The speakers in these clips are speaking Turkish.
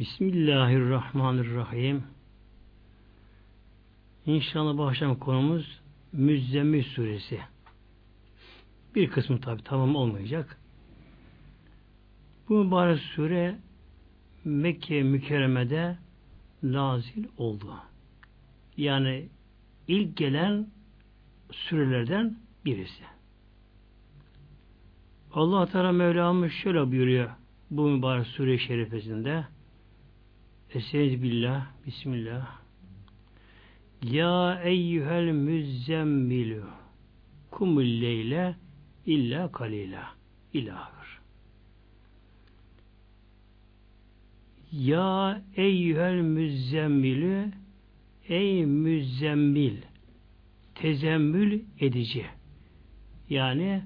Bismillahirrahmanirrahim. İnşallah bu akşam konumuz Müzzemmil suresi. Bir kısmı tabi tamam olmayacak. Bu mübarek sure Mekke mükerremede nazil oldu. Yani ilk gelen sürelerden birisi. Allah Teala Mevlamız şöyle buyuruyor bu mübarek sure-i şerifesinde Estaizu billah Bismillah Ya eyyühel müzzemmilü kumul leyle illa kalila ilahır. Ya eyyühel müzzemmilü ey müzzemmil tezemmül edici yani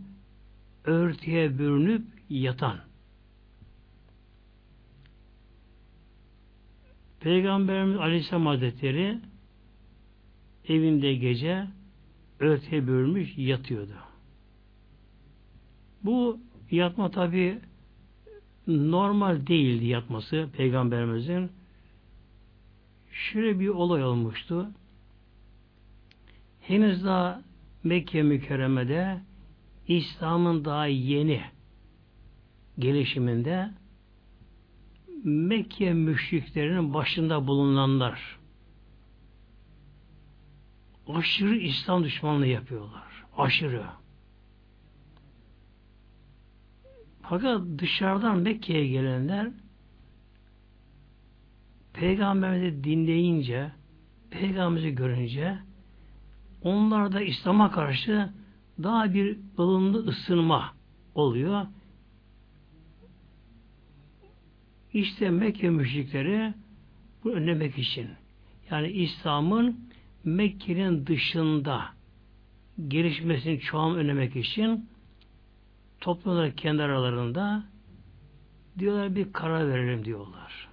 örtüye bürünüp yatan Peygamberimiz Aleyhisselam Hazretleri evinde gece örtüye bürünmüş yatıyordu. Bu yatma tabi normal değildi yatması Peygamberimizin. Şöyle bir olay olmuştu. Henüz daha Mekke mükerremede İslam'ın daha yeni gelişiminde Mekke müşriklerinin başında bulunanlar aşırı İslam düşmanlığı yapıyorlar. Aşırı. Fakat dışarıdan Mekke'ye gelenler Peygamberimizi dinleyince, Peygamberimizi görünce onlar da İslam'a karşı daha bir ılımlı ısınma oluyor. İşte Mekke müşrikleri bu önlemek için yani İslam'ın Mekke'nin dışında gelişmesini çoğalma önlemek için toplumlar kendi aralarında diyorlar bir karar verelim diyorlar.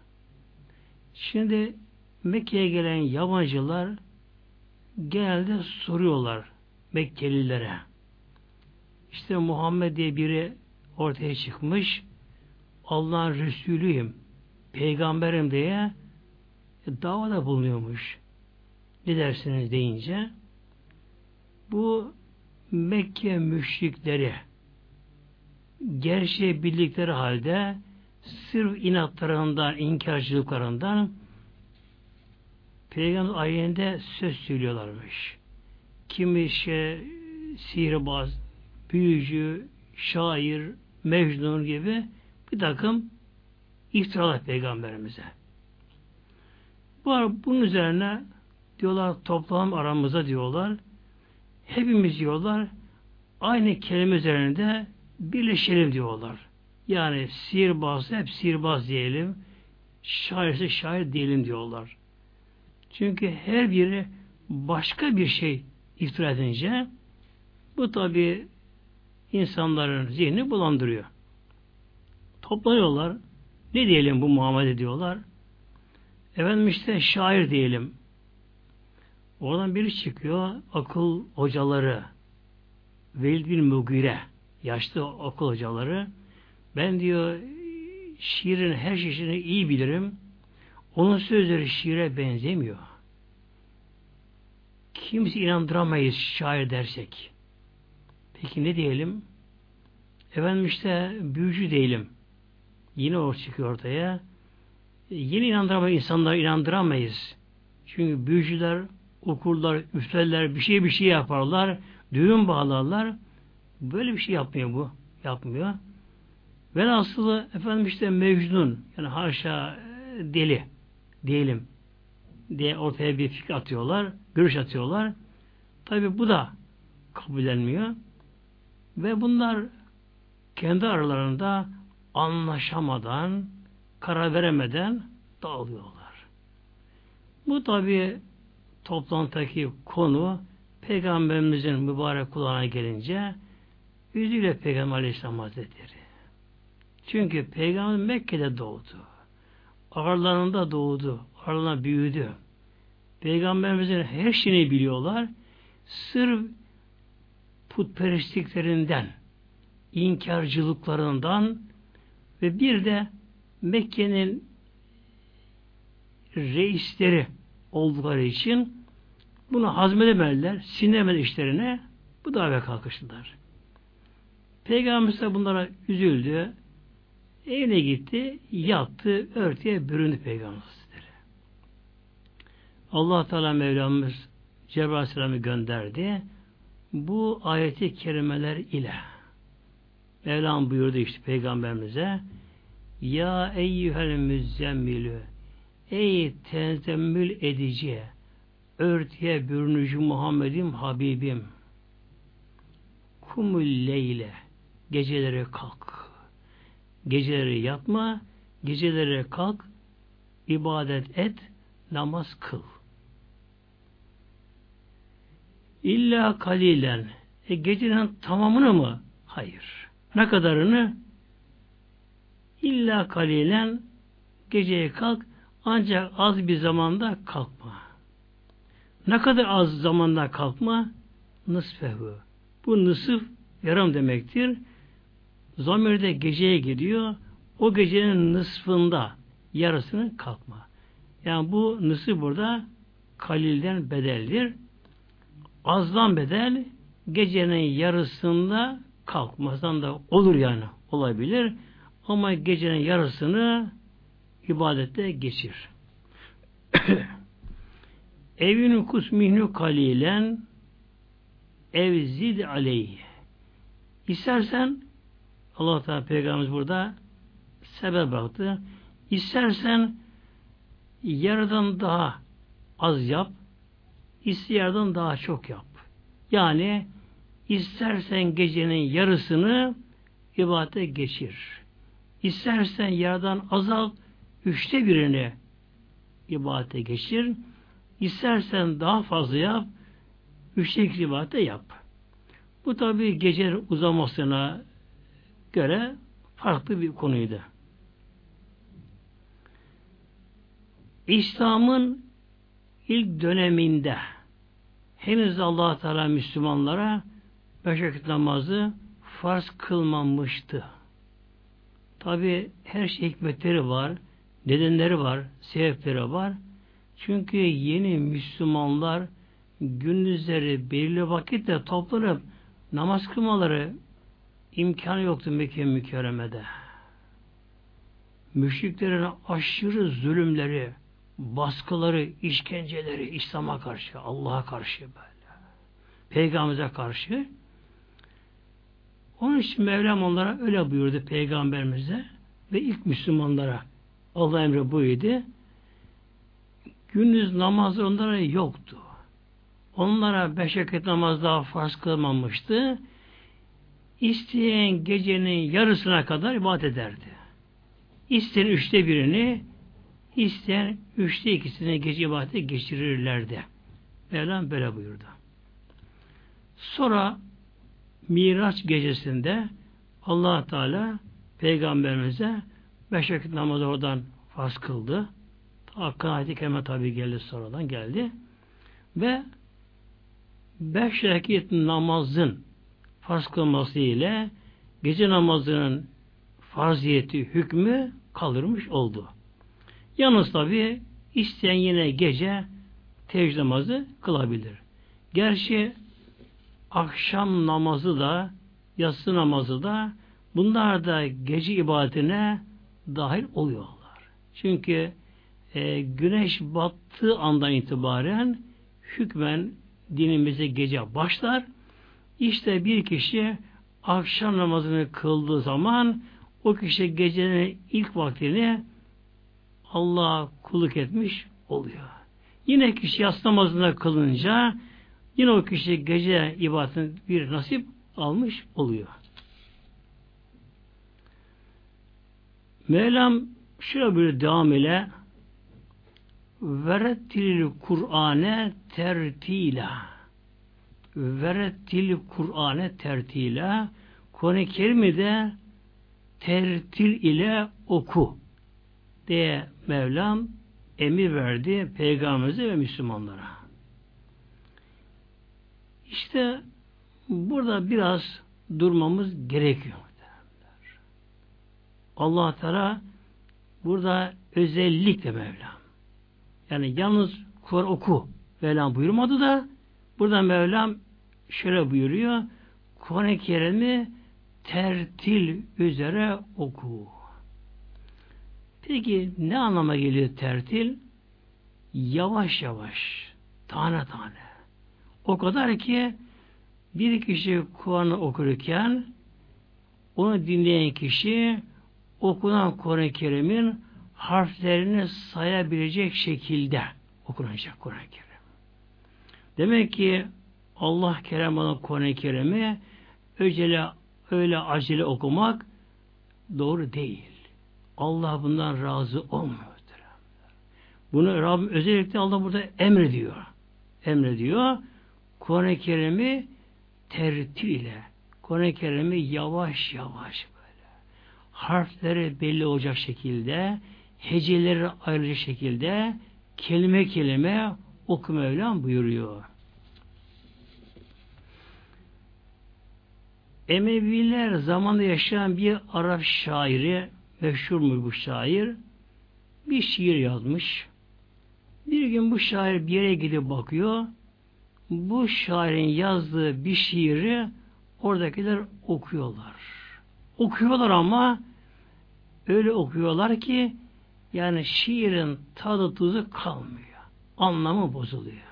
Şimdi Mekke'ye gelen yabancılar genelde soruyorlar Mekkelilere. İşte Muhammed diye biri ortaya çıkmış. Allah'ın Resulüyüm, peygamberim diye davada bulunuyormuş. Ne dersiniz deyince bu Mekke müşrikleri gerçeği bildikleri halde sırf inatlarından, inkarcılıklarından Peygamber ayetinde söz söylüyorlarmış. Kimi şey sihirbaz, büyücü, şair, mecnun gibi bir takım iftiralar peygamberimize. Bu, bunun üzerine diyorlar toplam aramıza diyorlar. Hepimiz diyorlar aynı kelime üzerinde birleşelim diyorlar. Yani sihirbaz hep sihirbaz diyelim. Şairse şair diyelim diyorlar. Çünkü her biri başka bir şey iftira edince bu tabi insanların zihni bulandırıyor. Toplanıyorlar. Ne diyelim bu Muhammed diyorlar. Efendim işte şair diyelim. Oradan biri çıkıyor. Akıl hocaları Velid bin Mugire yaşlı okul hocaları ben diyor şiirin her şeyini iyi bilirim. Onun sözleri şiire benzemiyor. Kimse inandıramayız şair dersek. Peki ne diyelim? Efendim işte büyücü değilim. Yine o çıkıyor ortaya. Yine inandıramayız, insanları inandıramayız. Çünkü büyücüler okurlar, üflerler, bir şey bir şey yaparlar, düğün bağlarlar. Böyle bir şey yapmıyor bu. Yapmıyor. Velhasılı efendim işte Mecnun yani haşa deli diyelim diye ortaya bir fikir atıyorlar, görüş atıyorlar. Tabi bu da kabullenmiyor. Ve bunlar kendi aralarında anlaşamadan, karar veremeden dağılıyorlar. Bu tabi toplantıdaki konu Peygamberimizin mübarek kulağına gelince üzüyle Peygamber Aleyhisselam Hazretleri. Çünkü Peygamber Mekke'de doğdu. Aralarında doğdu. Aralarında büyüdü. Peygamberimizin her şeyini biliyorlar. Sırf putperestliklerinden, inkarcılıklarından ve bir de Mekke'nin reisleri oldukları için bunu hazmedemediler, sinemedi işlerine bu davaya kalkıştılar. Peygamberimiz de bunlara üzüldü. Evine gitti, yattı, örtüye büründü Peygamberimiz. Allah Teala Mevlamız Cebrail Aleyhisselam'ı gönderdi. Bu ayeti kerimeler ile Mevlam buyurdu işte peygamberimize Ya eyyühel müzzemmilü Ey tenzemmül edici örtüye bürünücü Muhammed'im Habibim kumul leyle geceleri kalk geceleri yatma geceleri kalk ibadet et namaz kıl İlla kalilen. E gecenin tamamını mı? Hayır. Ne kadarını? İlla kalilen geceye kalk ancak az bir zamanda kalkma. Ne kadar az zamanda kalkma? Nısfehu. Bu nısıf yarım demektir. Zamirde geceye gidiyor. O gecenin nısfında yarısını kalkma. Yani bu nısıf burada kalilden bedeldir azdan bedel gecenin yarısında kalkmazdan da olur yani olabilir. Ama gecenin yarısını ibadette geçir. Evin kusmihnu kalilen evzid aleyhi. İstersen Allah Teala Peygamberimiz burada sebep bıraktı. İstersen yarıdan daha az yap, İstiyardan daha çok yap. Yani istersen gecenin yarısını ibadete geçir. İstersen yardan azal üçte birini ibadete geçir. İstersen daha fazla yap. Üçte iki ibadete yap. Bu tabi gece uzamasına göre farklı bir konuydu. İslam'ın ilk döneminde henüz allah Teala Müslümanlara beş vakit namazı farz kılmamıştı. Tabi her şey hikmetleri var, nedenleri var, sebepleri var. Çünkü yeni Müslümanlar gündüzleri belirli vakitte toplanıp namaz kılmaları imkanı yoktu Mekke mükerremede. Müşriklerin aşırı zulümleri, baskıları, işkenceleri İslam'a karşı, Allah'a karşı böyle. Peygamber'e karşı. Onun için Mevlam onlara öyle buyurdu Peygamberimize ve ilk Müslümanlara Allah emri buydu. Gündüz namazı onlara yoktu. Onlara beş vakit namaz daha farz kılmamıştı. İsteyen gecenin yarısına kadar ibadet ederdi. İsteyen üçte birini, İsteyen üçte ikisine gece ibadete geçirirlerdi. Mevlam böyle buyurdu. Sonra Miraç gecesinde allah Teala Peygamberimize beş vakit namazı oradan farz kıldı. Hakkın ayeti kerime tabi geldi sonradan geldi. Ve beş vakit namazın farz kılması ile gece namazının farziyeti, hükmü kalırmış oldu. Yalnız tabi isteyen yine gece teheccüd namazı kılabilir. Gerçi akşam namazı da yatsı namazı da bunlar da gece ibadetine dahil oluyorlar. Çünkü e, güneş battığı andan itibaren hükmen dinimize gece başlar. İşte bir kişi akşam namazını kıldığı zaman o kişi gecenin ilk vaktini Allah'a kulluk etmiş oluyor. Yine kişi yas namazına kılınca yine o kişi gece ibadetin bir nasip almış oluyor. Mevlam şöyle bir devam ile verettil Kur'ane tertila verettil Kur'ane tertila Kur'an-ı Kerim'i de tertil ile oku diye Mevlam emir verdi peygamberimize ve Müslümanlara. İşte burada biraz durmamız gerekiyor. Allah Teala burada özellikle Mevlam Yani yalnız Kur'an oku Mevlam buyurmadı da buradan Mevlam şöyle buyuruyor. Kur'an-ı Kerim'i tertil üzere oku. Peki ne anlama geliyor tertil? Yavaş yavaş, tane tane. O kadar ki bir kişi Kur'an'ı okurken onu dinleyen kişi okunan Kur'an-ı Kerim'in harflerini sayabilecek şekilde okunacak Kur'an-ı Kerim. Demek ki Allah Kerem olan Kur'an-ı Kerim'i öyle, öyle acele okumak doğru değil. Allah bundan razı olmuyor. Bunu Rabbim özellikle Allah burada emrediyor. Emrediyor. Kur'an-ı Kerim'i tertil ile Kur'an-ı Kerim'i yavaş yavaş böyle harfleri belli olacak şekilde heceleri ayrıca şekilde kelime kelime oku Mevlam buyuruyor. Emeviler zamanında yaşayan bir Arap şairi meşhur bu şair bir şiir yazmış. Bir gün bu şair bir yere gidip bakıyor. Bu şairin yazdığı bir şiiri oradakiler okuyorlar. Okuyorlar ama öyle okuyorlar ki yani şiirin tadı tuzu kalmıyor. Anlamı bozuluyor.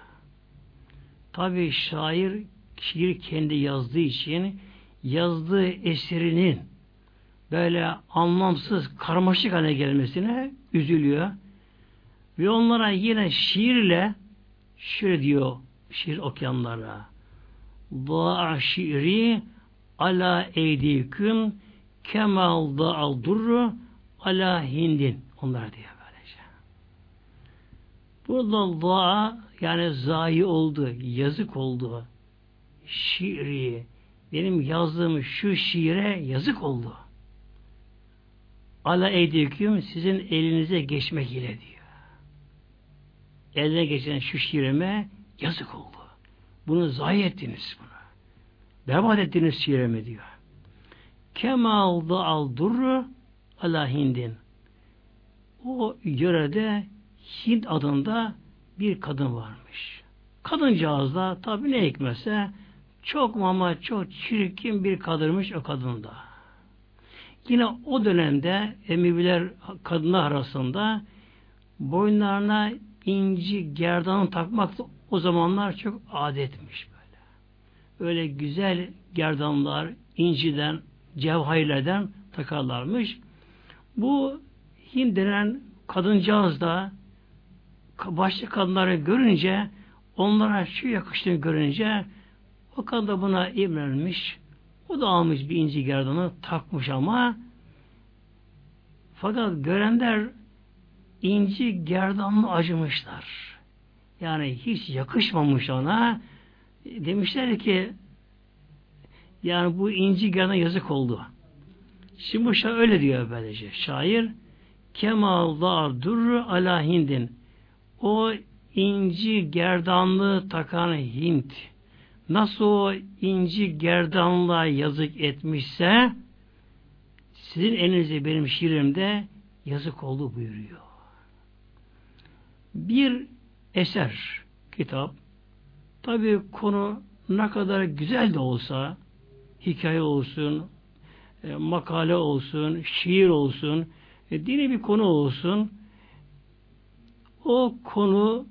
Tabi şair şiir kendi yazdığı için yazdığı eserinin böyle anlamsız, karmaşık hale gelmesine üzülüyor. Ve onlara yine şiirle şöyle diyor şiir okuyanlara Da'a şiiri ala eydiküm kemal da'al durru ala hindin. Onlar diyor böylece. Burada da'a yani zayi oldu, yazık oldu. Şiiri, benim yazdığım şu şiire yazık oldu. Ala eydiküm sizin elinize geçmek ile diyor. Eline geçen şu şiirime yazık oldu. Bunu zayi ettiniz bunu. Berbat ettiniz şiirimi diyor. Kemal da al durru ala hindin. O yörede Hint adında bir kadın varmış. Kadıncağız da tabi ne hikmetse çok ama çok çirkin bir kadınmış o kadında. Yine o dönemde Emeviler kadınlar arasında boynlarına inci gerdanı takmak da o zamanlar çok adetmiş böyle. Öyle güzel gerdanlar inciden, cevhaylerden takarlarmış. Bu Hint denen kadıncağız da başka kadınları görünce onlara şu yakıştığını görünce o kadın da buna imrenmiş. O da almış bir inci gerdanı takmış ama fakat görenler inci gerdanlı acımışlar. Yani hiç yakışmamış ona. Demişler ki yani bu inci gerdan yazık oldu. Şimdi bu şair öyle diyor böylece. Şair Kemal da durru ala hindin. O inci gerdanlı takan Hint nasıl o inci gerdanla yazık etmişse sizin elinize benim şiirimde yazık oldu buyuruyor. Bir eser, kitap. Tabi konu ne kadar güzel de olsa hikaye olsun, e, makale olsun, şiir olsun, e, dini bir konu olsun o konu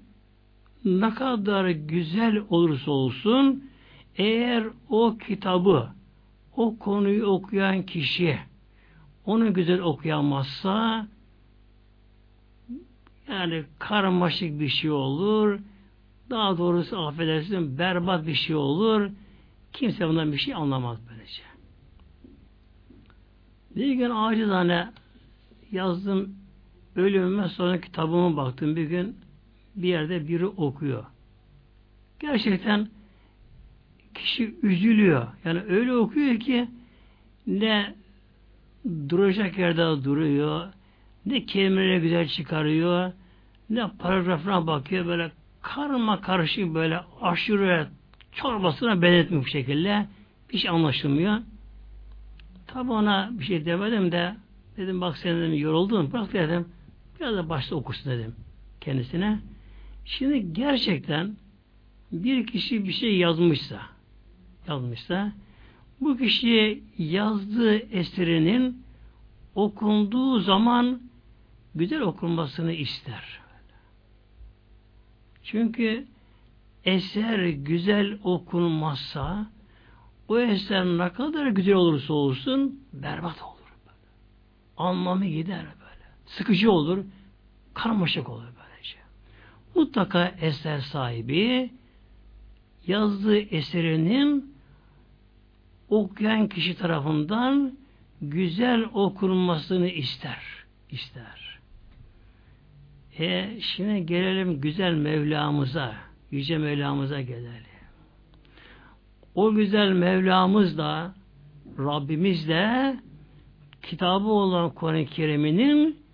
ne kadar güzel olursa olsun eğer o kitabı o konuyu okuyan kişi onu güzel okuyamazsa yani karmaşık bir şey olur daha doğrusu affedersin berbat bir şey olur kimse bundan bir şey anlamaz böylece. Bir gün acizane yazdım ölümüme sonra kitabıma baktım bir gün bir yerde biri okuyor. Gerçekten kişi üzülüyor. Yani öyle okuyor ki ne duracak yerde duruyor, ne kelimeleri güzel çıkarıyor, ne paragrafına bakıyor böyle karma karışık böyle aşırı çorbasına belirtmiş şekilde bir şey anlaşılmıyor. Tabi ona bir şey demedim de dedim bak sen dedim yoruldun bırak dedim biraz da başta okusun dedim kendisine. Şimdi gerçekten bir kişi bir şey yazmışsa yazmışsa bu kişiye yazdığı eserinin okunduğu zaman güzel okunmasını ister. Çünkü eser güzel okunmazsa o eser ne kadar güzel olursa olsun berbat olur. Anlamı gider böyle. Sıkıcı olur. Karmaşık olur böylece. Mutlaka eser sahibi yazdığı eserinin okuyan kişi tarafından güzel okunmasını ister. ister. E şimdi gelelim güzel Mevlamıza, Yüce Mevlamıza gelelim. O güzel Mevlamız da Rabbimiz de kitabı olan Kur'an-ı Kerim'inin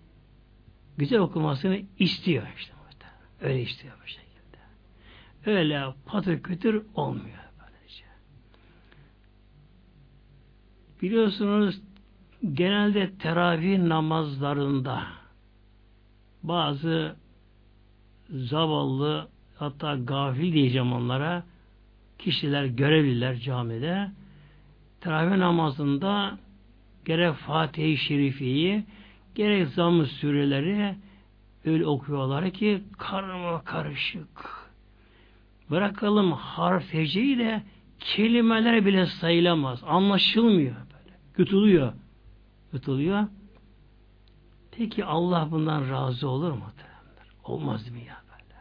güzel okumasını istiyor işte. Öyle istiyor bu şekilde. Öyle patır kütür olmuyor. Böylece. Biliyorsunuz genelde teravih namazlarında bazı zavallı hatta gafil diyeceğim onlara kişiler, görevliler camide teravih namazında gerek Fatih-i Şerifi'yi gerek zamm süreleri öyle okuyorlar ki karma karışık. Bırakalım harf heceyle kelimeler bile sayılamaz. Anlaşılmıyor böyle. Yutuluyor. Yutuluyor. Peki Allah bundan razı olur mu? Olmaz mı ya böyle?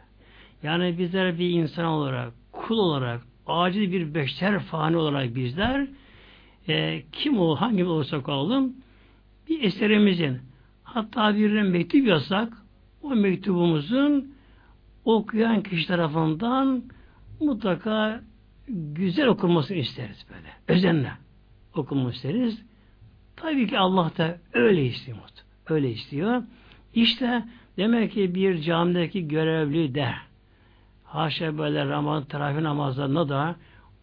Yani bizler bir insan olarak, kul olarak, acil bir beşer fani olarak bizler e, kim o, hangi olursak olalım bir eserimizin hatta bir mektup yazsak o mektubumuzun okuyan kişi tarafından mutlaka güzel okunmasını isteriz böyle. Özenle okunmasını isteriz. Tabii ki Allah da öyle istiyor. Öyle istiyor. İşte demek ki bir camideki görevli de haşa böyle Ramazan tarafı namazlarında da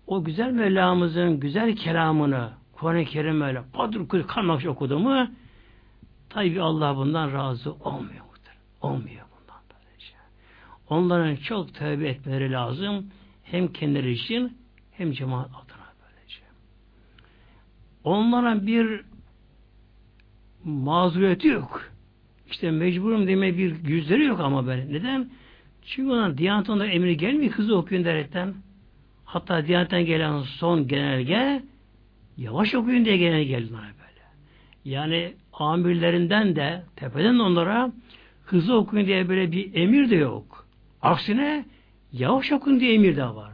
o güzel Mevlamızın güzel kelamını Kur'an-ı Kerim öyle padur kul kalmamış okudu mu tabi Allah bundan razı olmuyor. Olmuyor bundan böylece. Onların çok tövbe etmeleri lazım. Hem kendileri için hem cemaat adına böylece. Onlara bir mazuriyeti yok. İşte mecburum deme bir yüzleri yok ama böyle. Neden? Çünkü ona Diyanet onlara emri gelmiyor hızlı okuyun derekten. Hatta Diyanet'ten gelen son genelge yavaş okuyun diye genel geldi onlara böyle. Yani amirlerinden de tepeden onlara hızlı okuyun diye böyle bir emir de yok. Aksine yavaş okuyun diye emir de var.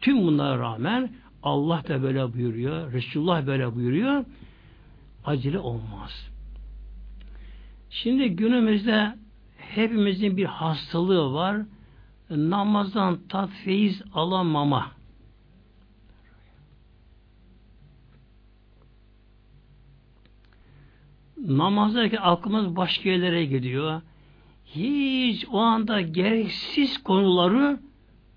Tüm bunlara rağmen Allah da böyle buyuruyor, Resulullah böyle buyuruyor. Acele olmaz. Şimdi günümüzde hepimizin bir hastalığı var. Namazdan tat feyiz alamama. Namazdaki aklımız başka yerlere gidiyor. Hiç o anda gereksiz konuları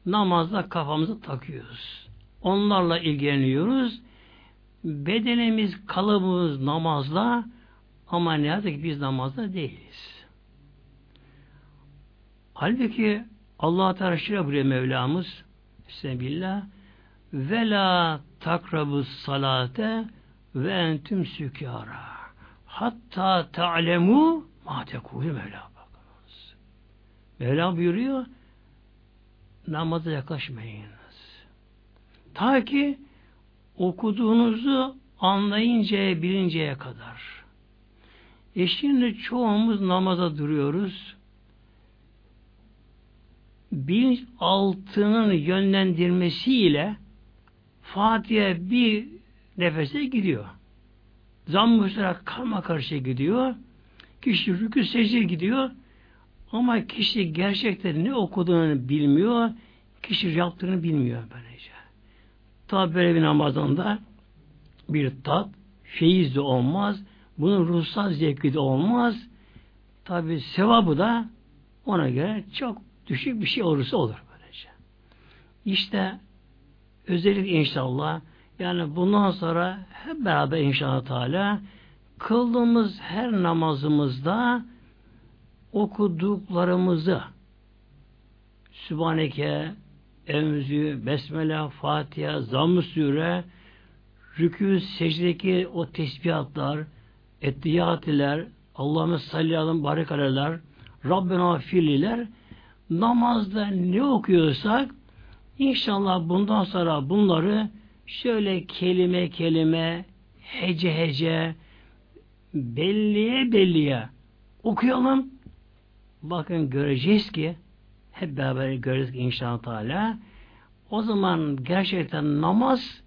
namazda kafamıza takıyoruz. Onlarla ilgileniyoruz. Bedenimiz, kalıbımız namazla ama ne yazık ki biz namazda değiliz. Halbuki Allah Teala şöyle buyuruyor Mevlamız Bismillah ve la takrabus salate ve entüm sükara hatta ta'lemu ma tekûlü Mevla bakınız. Mevla buyuruyor namaza yaklaşmayınız. Ta ki okuduğunuzu anlayıncaya, bilinceye kadar. E şimdi çoğumuz namaza duruyoruz. Bilinç altının yönlendirmesiyle Fatiha bir nefese gidiyor. Zamm-ı karma karşı gidiyor. Kişi rükü secde gidiyor. Ama kişi gerçekten ne okuduğunu bilmiyor. Kişi yaptığını bilmiyor böylece. Tabi böyle bir namazında bir tat, feyiz de olmaz. Bunun ruhsal zevki de olmaz. Tabi sevabı da ona göre çok düşük bir şey olursa olur böylece. İşte özellikle inşallah yani bundan sonra hep beraber inşallah Teala kıldığımız her namazımızda okuduklarımızı Sübhaneke, Envüzü, Besmele, Fatiha, Zamm-ı Sure, rükû, secdeki o tesbihatlar, ettiyatiler, Allahümme salli alın barikaleler, Rabbena firliler, namazda ne okuyorsak, inşallah bundan sonra bunları şöyle kelime kelime, hece hece, belliye belliye okuyalım. Bakın göreceğiz ki hep beraber ki inşallah Teala o zaman gerçekten namaz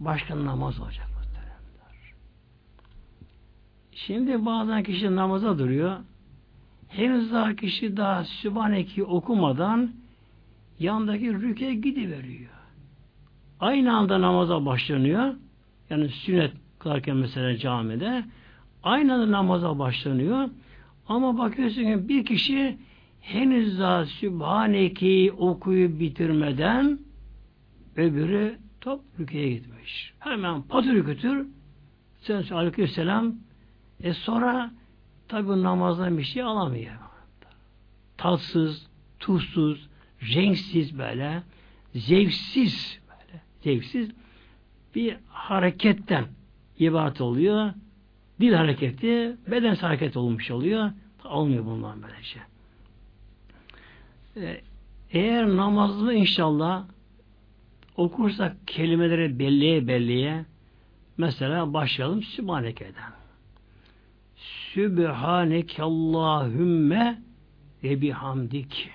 başka namaz olacak. Şimdi bazen kişi namaza duruyor. Henüz daha kişi daha Sübhaneki okumadan yandaki rüke gidiveriyor. Aynı anda namaza başlanıyor. Yani sünnet kılarken mesela camide aynı anda namaza başlanıyor. Ama bakıyorsun ki bir kişi henüz daha Sübhaneki okuyup bitirmeden öbürü top rüküye gitmiş. Hemen patır kütür sen aleykümselam e sonra tabi namazdan bir şey alamıyor. Tatsız, tuzsuz, renksiz böyle, zevksiz böyle, zevksiz bir hareketten ibaret oluyor. Dil hareketi, beden hareket olmuş oluyor. Olmuyor bundan böyle şey. Eğer namazlı inşallah okursak kelimeleri belliye belliye mesela başlayalım Sübhaneke'den. Sübhaneke Allahümme ve bihamdik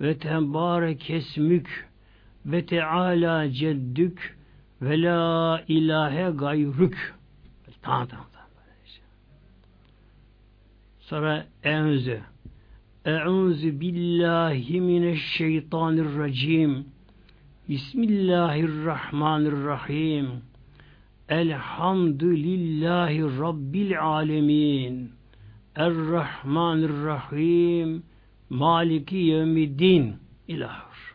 ve tebarek esmük ve teala ceddük ve la ilahe gayrük. Tamam tamam. Sonra enze Eûzü billahi mineşşeytanirracim Bismillahirrahmanirrahim Elhamdülillahi Rabbil alemin Errahmanirrahim Maliki yevmiddin ilahır.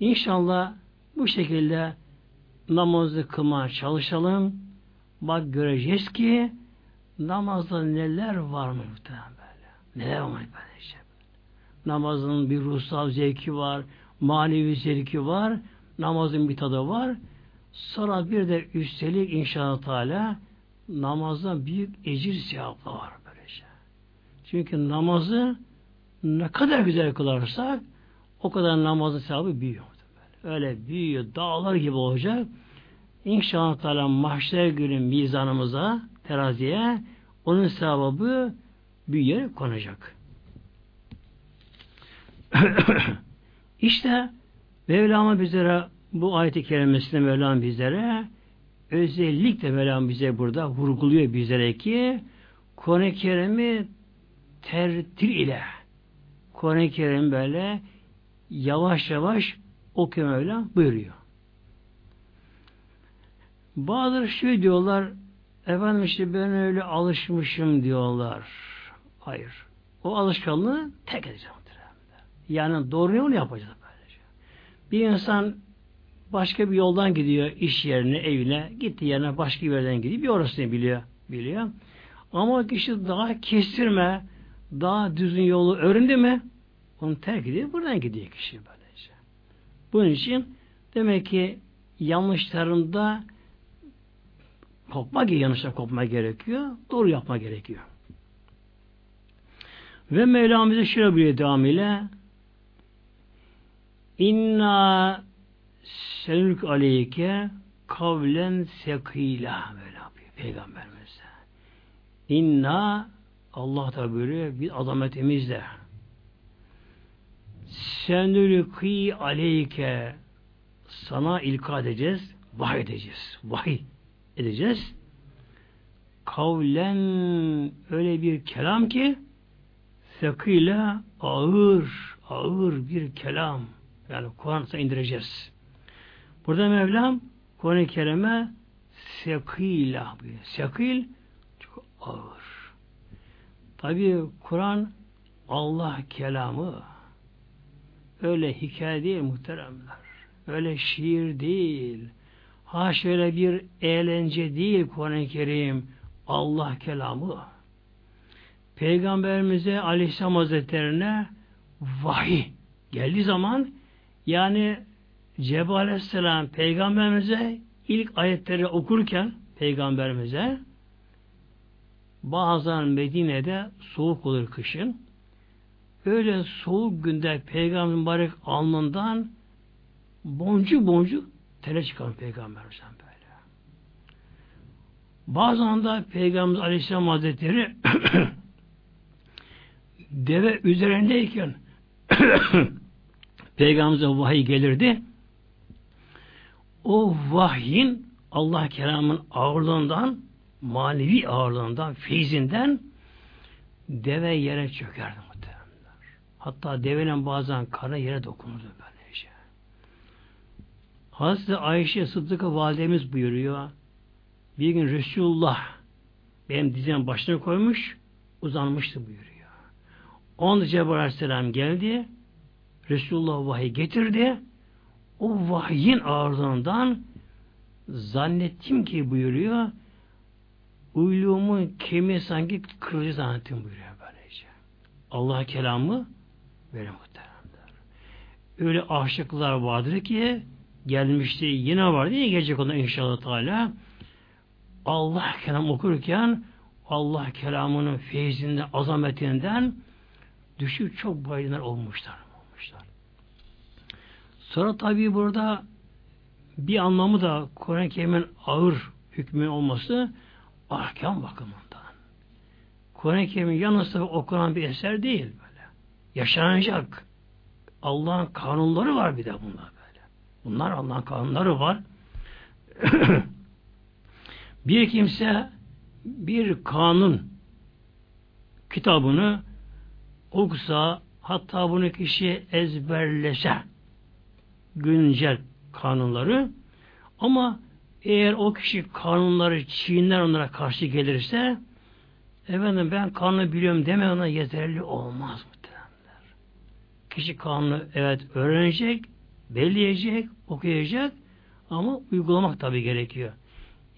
İnşallah bu şekilde namazı kılmaya çalışalım. Bak göreceğiz ki namazda neler var mı muhtemelen. Neler var şey. Namazın bir ruhsal zevki var, manevi zevki var, namazın bir tadı var. Sonra bir de üstelik inşallah Teala namazdan büyük ecir sevaplı var böyle şey. Çünkü namazı ne kadar güzel kılarsak o kadar namazın sevabı büyüyor. Öyle büyüyor, dağlar gibi olacak. İnşallah Teala mahşer günü mizanımıza teraziye onun sevabı büyüyerek konacak. İşte Mevlam bizlere bu ayet-i kerimesinde Mevlam bizlere özellikle Mevlam bize burada vurguluyor bizlere ki Kur'an-ı tertil ile Kur'an-ı böyle yavaş yavaş okuyor Mevlam buyuruyor. Bazıları şöyle diyorlar Efendim işte ben öyle alışmışım diyorlar. Hayır. O alışkanlığı tek edeceğim. Yani doğru yol yapacağız böylece. Bir insan başka bir yoldan gidiyor iş yerine, evine, gitti yerine başka bir yerden gidiyor. Bir orasını biliyor. biliyor. Ama kişi daha kestirme, daha düzgün yolu öğrendi mi onu terk ediyor. Buradan gidiyor kişi böylece. Bunun için demek ki yanlışlarında kopmak yanlışa kopma gerekiyor. Doğru yapma gerekiyor. Ve Mevlam bize şöyle buyuruyor devamıyla İnna senülk aleyke kavlen sekila böyle yapıyor Peygamberimiz. İnna Allah da buyuruyor bir azametimizle senülkî aleyke sana ilka edeceğiz, vahiy edeceğiz. Vahiy edeceğiz. Kavlen öyle bir kelam ki sekile ağır, ağır bir kelam. Yani Kur'an'sa indireceğiz. Burada Mevlam Kur'an-ı Kerim'e sekila Sekil çok ağır. Tabi Kur'an Allah kelamı öyle hikaye değil muhteremler. Öyle şiir değil. Ha şöyle bir eğlence değil Kur'an-ı Kerim. Allah kelamı. Peygamberimize Aleyhisselam Hazretlerine vahiy geldiği zaman yani Cebrail Aleyhisselam peygamberimize ilk ayetleri okurken peygamberimize bazen Medine'de soğuk olur kışın. Öyle soğuk günde peygamber mübarek alnından boncuk boncuk tele çıkan peygamberimiz böyle. Bazen de Peygamber Aleyhisselam Hazretleri deve üzerindeyken Peygamberimize vahiy gelirdi. O vahyin Allah kelamın ağırlığından, manevi ağırlığından, feyzinden deve yere çökerdi muhtemelen. Hatta devenin bazen kanı yere dokunurdu böylece. Hazreti Ayşe Sıddık'a validemiz buyuruyor. Bir gün Resulullah benim dizinin başına koymuş, uzanmıştı buyuruyor. On Cebrail Aleyhisselam geldi. Resulullah vahiy getirdi. O vahyin ağırlığından zannettim ki buyuruyor uyluğumun kemiği sanki kırıcı zannettim buyuruyor böylece. Allah kelamı böyle muhteremler. Öyle aşıklar vardır ki gelmişti yine var diye gelecek ona inşallah Teala Allah kelam okurken Allah kelamının feyzinden, azametinden düşüp çok bayılanlar olmuşlar. olmuşlar. Sonra tabi burada bir anlamı da Kur'an-ı Kerim'in ağır hükmü olması ahkam bakımından. Kur'an-ı Kerim'in yanı okunan bir eser değil böyle. Yaşanacak. Allah'ın kanunları var bir de bunlar böyle. Bunlar Allah'ın kanunları var. bir kimse bir kanun kitabını okusa hatta bunu kişi ezberlese güncel kanunları ama eğer o kişi kanunları çiğner onlara karşı gelirse efendim ben kanunu biliyorum deme ona yeterli olmaz muhtemelenler. Kişi kanunu evet öğrenecek, belleyecek, okuyacak ama uygulamak tabi gerekiyor.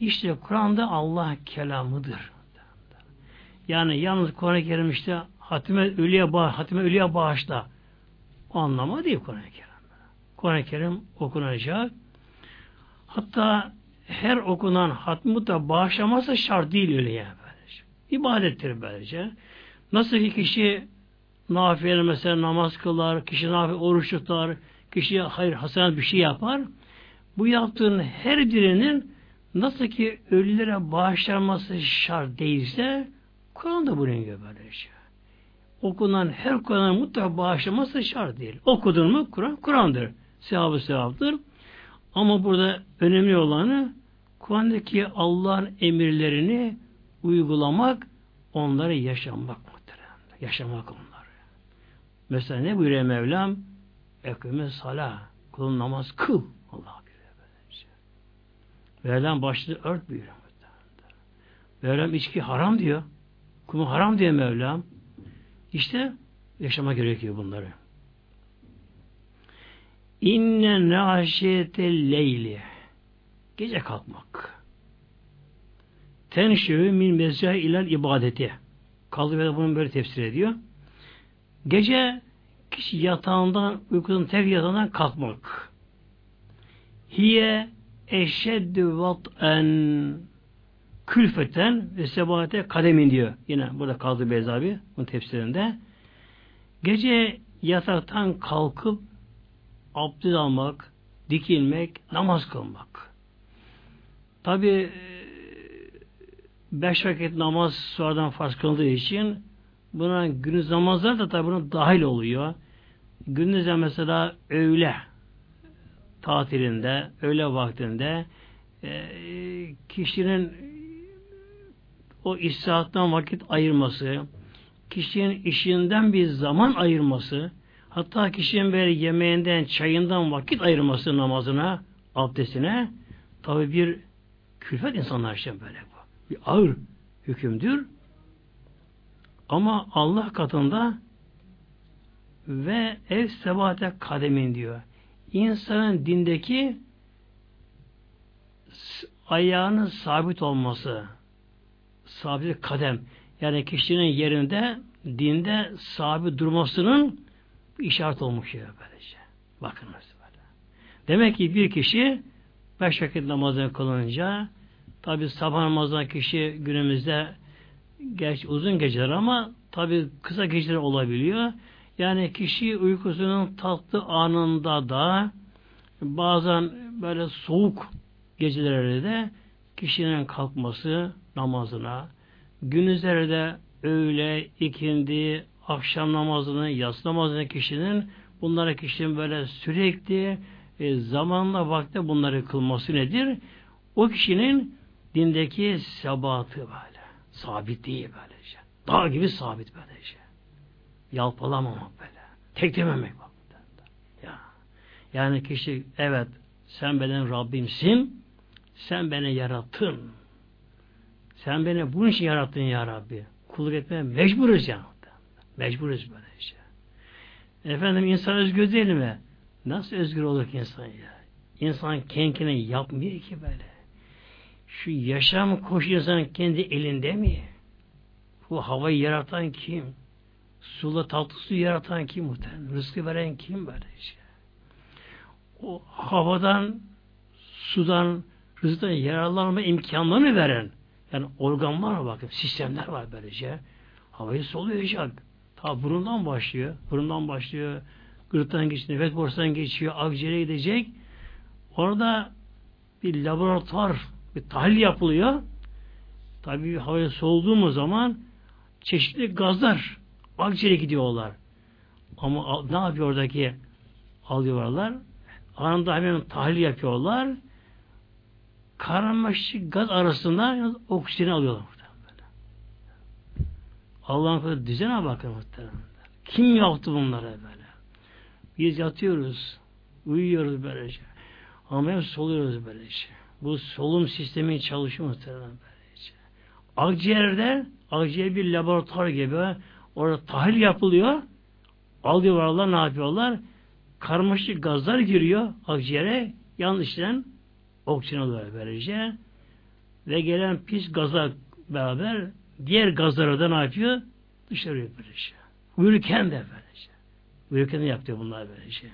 İşte Kur'an'da Allah kelamıdır. Yani yalnız Kur'an-ı Kerim işte hatime ölüye, bağ, hatime ölüye bağışla. O anlama değil Kur'an-ı Kerim. Kur'an-ı Kerim okunacak. Hatta her okunan hatmı da bağışlaması şart değil yani. Böylece. İbadettir böylece. Nasıl ki kişi nafile mesela namaz kılar, kişi nafile oruç tutar, kişi hayır hasenat bir şey yapar. Bu yaptığın her birinin nasıl ki ölülere bağışlanması şart değilse Kur'an da bunu böylece. Okunan her Kur'an'ın mutlaka bağışlaması şart değil. Okudun mu Kur'an, Kur'an'dır. Sevabı sevaptır. Ama burada önemli olanı Kur'an'daki Allah'ın emirlerini uygulamak, onları yaşamak muhterem. Yaşamak onları. Mesela ne buyuruyor Mevlam? Ekime sala. Kulun namaz kıl. Allah buyuruyor. Mevlam başlığı ört buyuruyor. Mevlam içki haram diyor. Kumu haram diyor Mevlam. İşte yaşama gerekiyor bunları. İnne naşiyete leyli Gece kalkmak. Tenşevi min mezcah ilal ibadeti. Kaldı ve bunu böyle tefsir ediyor. Gece kişi yatağından, uykudan tek yatağından kalkmak. Hiye eşeddü vat'en külfeten ve sebahate kademin diyor. Yine burada kaldı Beyzabi bunun tefsirinde. Gece yataktan kalkıp abdest almak, dikilmek, namaz kılmak. Tabi e, beş vakit namaz sonradan farz kılındığı için buna günüz namazlar da tabi buna dahil oluyor. Gündüzde mesela öğle tatilinde, öğle vaktinde e, kişinin o istirahattan vakit ayırması, kişinin işinden bir zaman ayırması, hatta kişinin böyle yemeğinden, çayından vakit ayırması namazına, abdestine, tabi bir külfet insanlar için böyle bu. Bir ağır hükümdür. Ama Allah katında ve ev sebate kademin diyor. İnsanın dindeki ayağının sabit olması, sabit kadem, yani kişinin yerinde dinde sabit durmasının işaret olmuş ya böylece. Bakınız böyle. Demek ki bir kişi beş vakit namazını kılınca tabi sabah namazına kişi günümüzde geç uzun geceler ama tabi kısa geceler olabiliyor. Yani kişi uykusunun tatlı anında da bazen böyle soğuk gecelerde de kişinin kalkması namazına, gün üzerinde öğle, ikindi, akşam namazını, yatsı namazını kişinin bunlara kişinin böyle sürekli e, zamanla vakti bunları kılması nedir? O kişinin dindeki sebatı böyle. Sabit değil böylece. Dağ gibi sabit böylece. Yalpalamamak böyle. Teklememek bak. Ya. Yani kişi evet sen benim Rabbimsin sen beni yarattın. Sen beni bunun için yarattın ya Rabbi. Kulluk etmeye mecburuz ya. Mecburuz böyle işte. Efendim insan özgür değil mi? Nasıl özgür olur ki insan ya? İnsan kendine yapmıyor ki böyle. Şu yaşam koşu insanın kendi elinde mi? Bu havayı yaratan kim? Sula tatlı su yaratan kim muhtemelen? Rızkı veren kim böyle işte? O havadan, sudan, rızktan yararlanma imkanlarını veren yani organlar var bakın, sistemler var böylece. Havayı soluyacak. Ta burundan başlıyor. Burundan başlıyor. Gırttan geçiyor, nefes borusundan geçiyor, akciğere gidecek. Orada bir laboratuvar, bir tahlil yapılıyor. Tabii havaya soğuduğumuz zaman çeşitli gazlar akciğere gidiyorlar. Ama ne yapıyor oradaki alıyorlar? Anında hemen tahlil yapıyorlar. Karmaşık gaz arasında oksijeni alıyorlar. Allah'ın düzene bakın muhtemelen. Kim yaptı bunları böyle? Biz yatıyoruz, uyuyoruz böylece. Ama hep soluyoruz böylece. Bu solum sistemi çalışıyor muhtemelen böylece. Akciğerde, akciğer bir laboratuvar gibi orada tahlil yapılıyor. Alıyorlar, ne yapıyorlar? Karmaşık gazlar giriyor akciğere. Yanlışten oksijen alıyor böylece. Ve gelen pis gaza beraber diğer gazları da ne yapıyor? Dışarıya böylece. Uyurken de böylece. Uyurken de yapıyor bunlar böylece.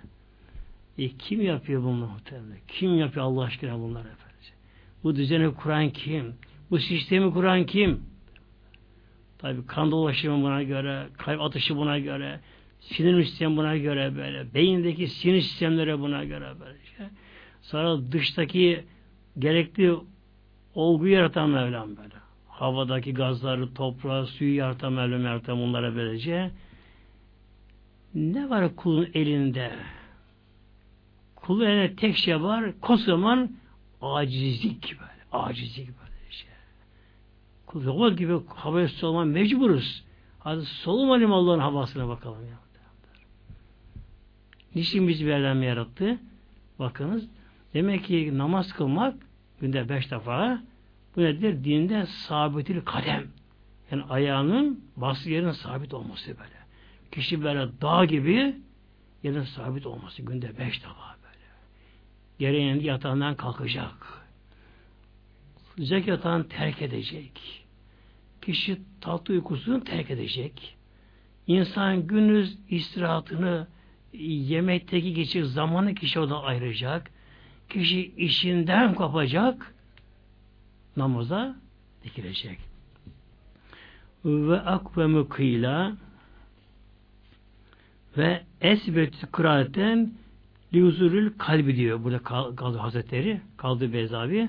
E kim yapıyor bunları muhtemelen? Kim yapıyor Allah aşkına bunları böylece? Bu düzeni kuran kim? Bu sistemi kuran kim? Tabi kan dolaşımı buna göre, kalp atışı buna göre, sinir sistemi buna göre böyle, beyindeki sinir sistemleri buna göre böyle. Sonra dıştaki gerekli olgu yaratan Mevlam böyle. Havadaki gazları, toprağı, suyu yaratan Mevlam yaratan bunlara böylece. Ne var kulun elinde? Kulun elinde tek şey var. Kocaman acizlik böyle. Acizlik böyle şey. Kul robot gibi havaya solman mecburuz. Hadi solumalım Allah'ın havasına bakalım ya. Niçin bizi bir yarattı? Bakınız. Demek ki namaz kılmak günde beş defa bu nedir? Dinde sabitil kadem. Yani ayağının bastığı yerin sabit olması böyle. Kişi böyle dağ gibi yerin sabit olması günde beş defa böyle. Gereğinde yatağından kalkacak. Sıcak yatağını terk edecek. Kişi tatlı uykusunu terk edecek. İnsan günüz istirahatını yemekteki geçir zamanı kişi oradan ayıracak. Kişi işinden kopacak namaza dikilecek. Ve akvemu kıyla ve esbet kıraaten liuzurul kalbi diyor burada kaldı Hazretleri kaldı Bezavi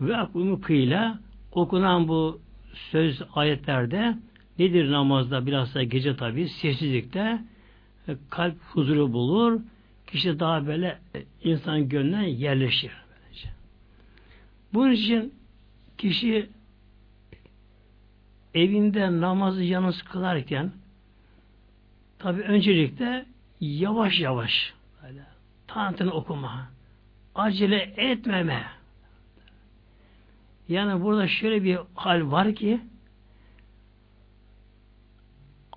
ve akvemu kıyla okunan bu söz ayetlerde nedir namazda bilhassa gece tabi sessizlikte kalp huzuru bulur kişi daha böyle insan gönlüne yerleşir. Bunun için kişi evinde namazı yalnız kılarken tabi öncelikle yavaş yavaş böyle tanıtını okuma acele etmeme yani burada şöyle bir hal var ki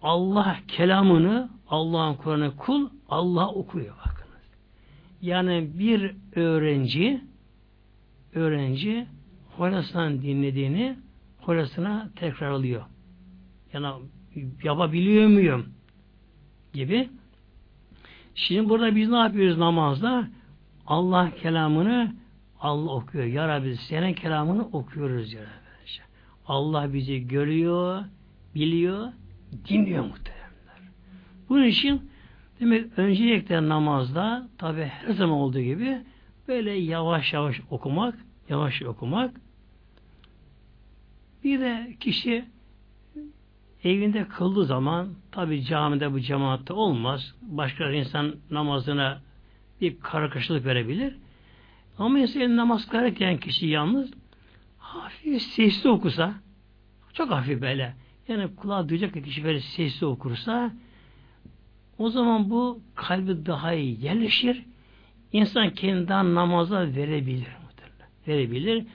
Allah kelamını Allah'ın Kur'an'ı kul Allah okuyor. Yani bir öğrenci öğrenci hocasından dinlediğini hocasına tekrarlıyor. Yani yapabiliyor muyum? gibi Şimdi burada biz ne yapıyoruz namazda? Allah kelamını Allah okuyor. Ya Rabbi senin kelamını okuyoruz ya Rabbi. Allah bizi görüyor, biliyor, dinliyor muhteremler. Bunun için demek öncelikle namazda tabi her zaman olduğu gibi böyle yavaş yavaş okumak, yavaş okumak. Bir de kişi evinde kıldığı zaman tabi camide bu cemaatte olmaz. Başka insan namazına bir karışıklık verebilir. Ama insan namaz kılarken kişi yalnız hafif sesli okusa çok hafif böyle yani kulağa duyacak kişi böyle sesli okursa o zaman bu kalbi daha iyi yerleşir. İnsan kendinden namaza verebilir. Verebilir.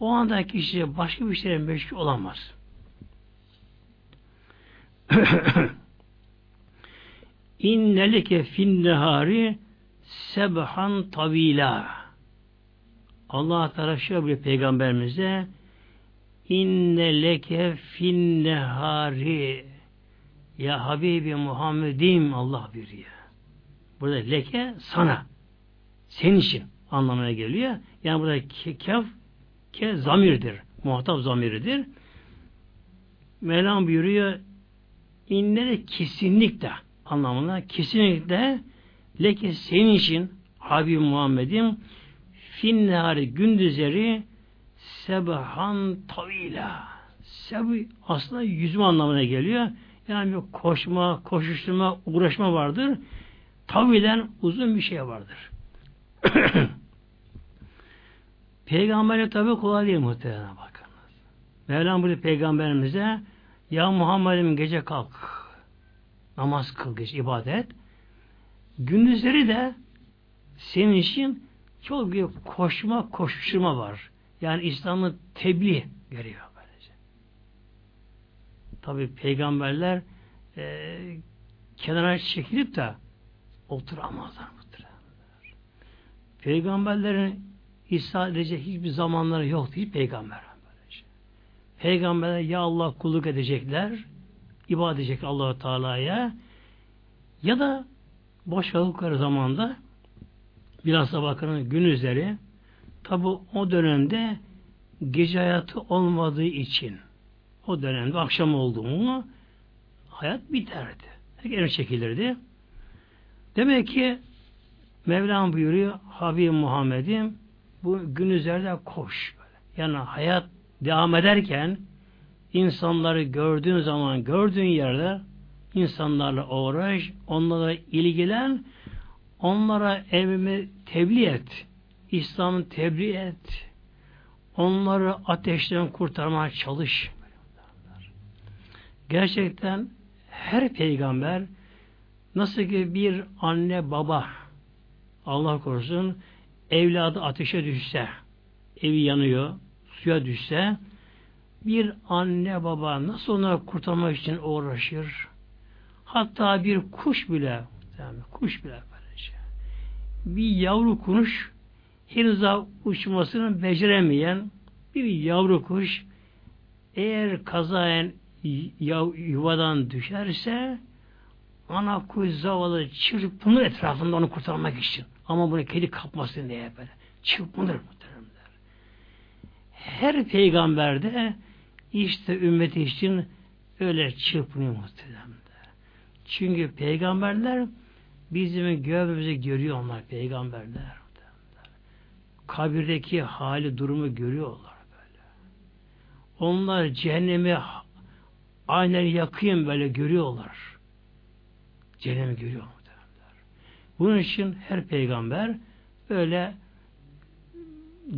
O anda kişi başka bir şeye meşgul olamaz. İnnelike fin nehari sebhan tavila Allah Teala şöyle bir peygamberimize inne leke fin nehari ya Habibi Muhammed'im Allah buyuruyor. Burada leke sana. Senin için anlamına geliyor. Yani burada ke, kef ke zamirdir. Muhatap zamiridir. Mevlam buyuruyor inne kesinlikle anlamına kesinlikle leke senin için Habib Muhammed'im fin nehari gündüzleri sebahan tavila. Sebi aslında yüzme anlamına geliyor. Yani bir koşma, koşuşturma, uğraşma vardır. Tavilen uzun bir şey vardır. Peygamberle tabi kolay değil muhtemelen bakınız. Mevlam burada peygamberimize ya Muhammed'im gece kalk namaz kıl, geç, ibadet. Gündüzleri de senin için çok büyük koşma, koşuşturma var. Yani İslam'ı tebliğ görüyor. Tabi peygamberler e, kenara çekilip de oturamazlar. oturamazlar. Peygamberlerin İsa edecek hiçbir zamanları yoktu. Hiç peygamber. Peygamberler ya Allah kulluk edecekler, ibadet edecek allah Teala'ya ya da boş kaldıkları zamanda biraz da bakın gün üzeri tabi o dönemde gece hayatı olmadığı için o dönemde akşam oldu mu hayat biterdi. Geri çekilirdi. Demek ki Mevlam buyuruyor Habib Muhammed'im bu gün üzerinde koş. Yani hayat devam ederken insanları gördüğün zaman gördüğün yerde insanlarla uğraş, onlara ilgilen, onlara evimi tebliğ et. İslam'ı tebliğ et. Onları ateşten kurtarmaya çalış. Gerçekten her peygamber nasıl ki bir anne baba Allah korusun evladı ateşe düşse evi yanıyor suya düşse bir anne baba nasıl onları kurtarmak için uğraşır? Hatta bir kuş bile yani kuş bile böylece bir yavru kuş henüz daha uçmasını beceremeyen bir yavru kuş eğer kazayen yuvadan düşerse ana kuş zavallı çırpınır etrafında onu kurtarmak için. Ama bunu kedi kapmasın diye böyle. Çırpınır muhteremler. Her peygamberde işte ümmeti için öyle çırpınıyor muhteremler. Çünkü peygamberler bizim görmemizi görüyor onlar peygamberler. Kabirdeki hali, durumu görüyorlar böyle. Onlar cehennemi aynen yakayım böyle görüyorlar. Cehennemi görüyor Bunun için her peygamber böyle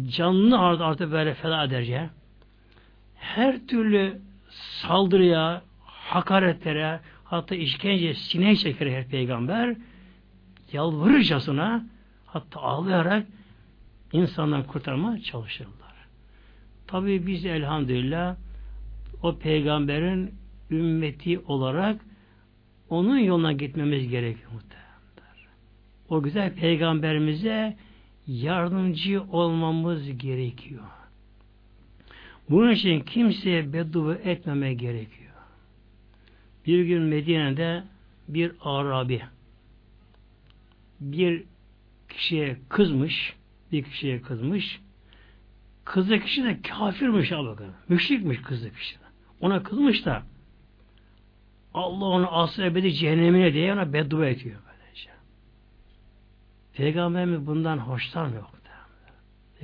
canlı artı artı böyle feda ederce her türlü saldırıya, hakaretlere, hatta işkence sineye çeker her peygamber yalvarırcasına hatta ağlayarak insandan kurtarmaya çalışırlar. Tabi biz elhamdülillah o peygamberin ümmeti olarak onun yoluna gitmemiz gerekiyor muhtemelen. O güzel peygamberimize yardımcı olmamız gerekiyor. Bunun için kimseye beddua etmeme gerekiyor. Bir gün Medine'de bir Arabi bir kişiye kızmış, bir kişiye kızmış. Kızı kişi de kafirmiş bakın. Müşrikmiş kızı kişi. Ona kızmış da Allah onu asıl ebedi cehennemine diye ona beddua ediyor böylece. Peygamberimiz bundan hoşlanmıyor.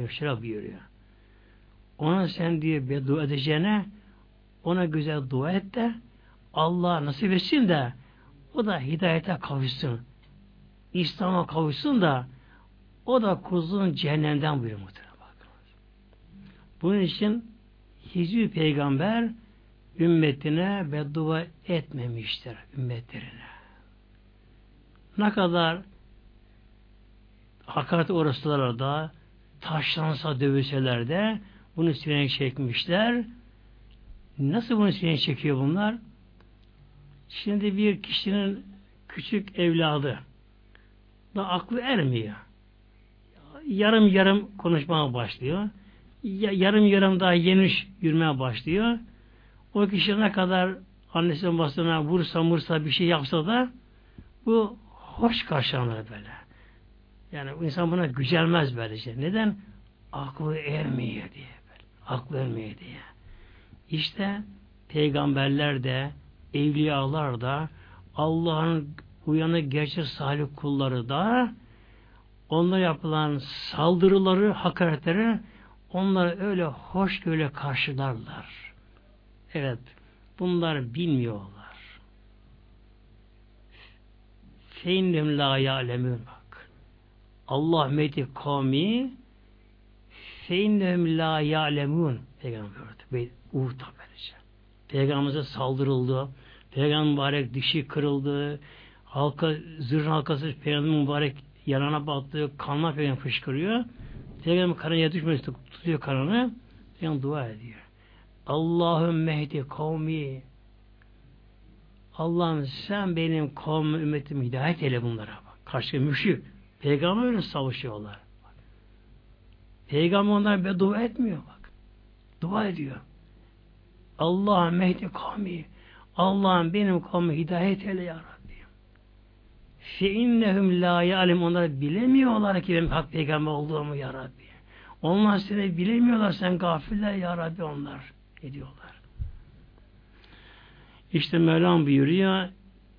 Şöyle buyuruyor. Ona sen diye beddua edeceğine ona güzel dua et de Allah nasip etsin de o da hidayete kavuşsun. İslam'a kavuşsun da o da kuzun cehennemden buyuruyor muhtemelen. Bunun için hiçbir peygamber ümmetine beddua etmemiştir ümmetlerine. Ne kadar hakaret orasılar da taşlansa dövülseler de bunu sineye çekmişler. Nasıl bunu sineye çekiyor bunlar? Şimdi bir kişinin küçük evladı da aklı ermiyor. Yarım yarım konuşmaya başlıyor. Yarım yarım daha yeniş yürümeye başlıyor. O kişi ne kadar annesinin basına vursa vursa bir şey yapsa da bu hoş karşılanır böyle. Yani insan buna gücelmez böylece. Neden? Aklı ermiyor diye. Böyle. Aklı ermiyor diye. İşte peygamberler de evliyalar da Allah'ın uyanık gerçek salih kulları da onlara yapılan saldırıları, hakaretleri onları öyle hoş öyle karşılarlar. Evet, bunlar bilmiyorlar. Feinnehum la ya'lemün bak. Allah meti kavmi feinnehum la ya'lemün Peygamber buyurdu. Uhud'da böylece. Peygamberimize saldırıldı. Peygamber mübarek dişi kırıldı. Halka, zırh halkası Peygamber mübarek yanına battı. Kanla Peygamber fışkırıyor. Peygamber karaya düşmesi tutuyor kanını. Peygamber dua ediyor. Allah'ım mehdi kavmi Allah'ım sen benim kavmi ümmetimi hidayet eyle bunlara. Bak. Karşı müşrik. Peygamber öyle savaşıyorlar. Peygamber onlara be dua etmiyor bak. Dua ediyor. Allah'ım mehdi kavmi Allah'ım benim kavmi hidayet eyle ya Rabbi. Fe innehum la yalim onlar bilemiyorlar ki benim hak peygamber olduğumu ya Rabbi. Onlar seni bilemiyorlar sen gafiller ya Rabbi onlar ediyorlar. İşte Mevlam buyuruyor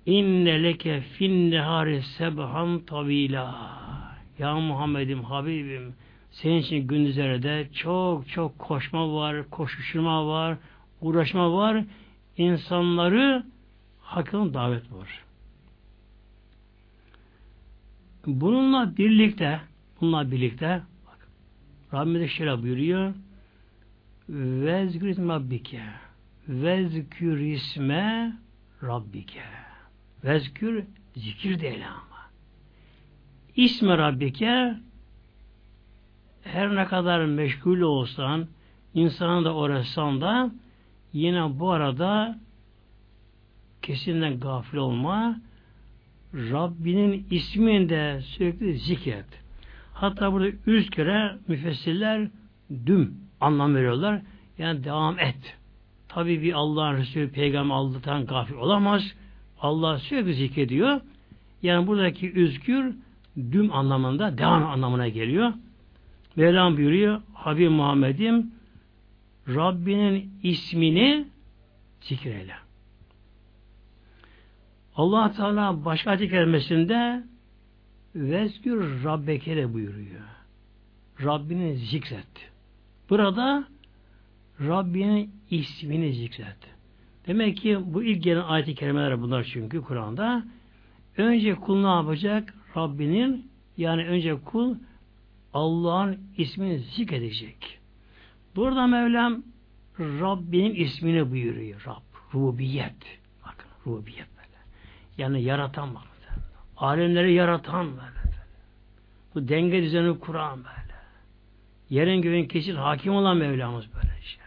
inne leke fin nehari sebhan tavila ya Muhammed'im Habibim senin için gündüzlerde çok çok koşma var, koşuşturma var, uğraşma var. insanları hakkın davet var. Bununla birlikte bununla birlikte bak, Rabbimiz şöyle buyuruyor Vezkür isme Rabbike Vezkür isme Rabbike Vezkür zikir değil ama. İsme Rabbike her ne kadar meşgul olsan, insana da uğraşsan da yine bu arada kesinden gafil olma Rabbinin ismini sürekli zikret. Hatta burada üç kere müfessirler düm anlam veriyorlar. Yani devam et. Tabi bir Allah'ın Resulü peygamber aldatan gafil olamaz. Allah sürekli zikrediyor. Yani buradaki üzgür düm anlamında devam anlamına geliyor. Mevlam buyuruyor Habib Muhammed'im Rabbinin ismini zikreyle. allah Teala başka ayet kelimesinde Vezgür Rabbeke de buyuruyor. Rabbini zikret. Burada Rabbinin ismini zikret. Demek ki bu ilk gelen ayet-i kerimeler bunlar çünkü Kur'an'da. Önce kul ne yapacak? Rabbinin yani önce kul Allah'ın ismini zikredecek. Burada Mevlam Rabbinin ismini buyuruyor. Rab, rububiyet. Bakın rububiyet böyle. Yani yaratan bak. Alemleri yaratan böyle. Bu denge düzeni kuran böyle. Yerin göğün kesin hakim olan Mevlamız böyle şey.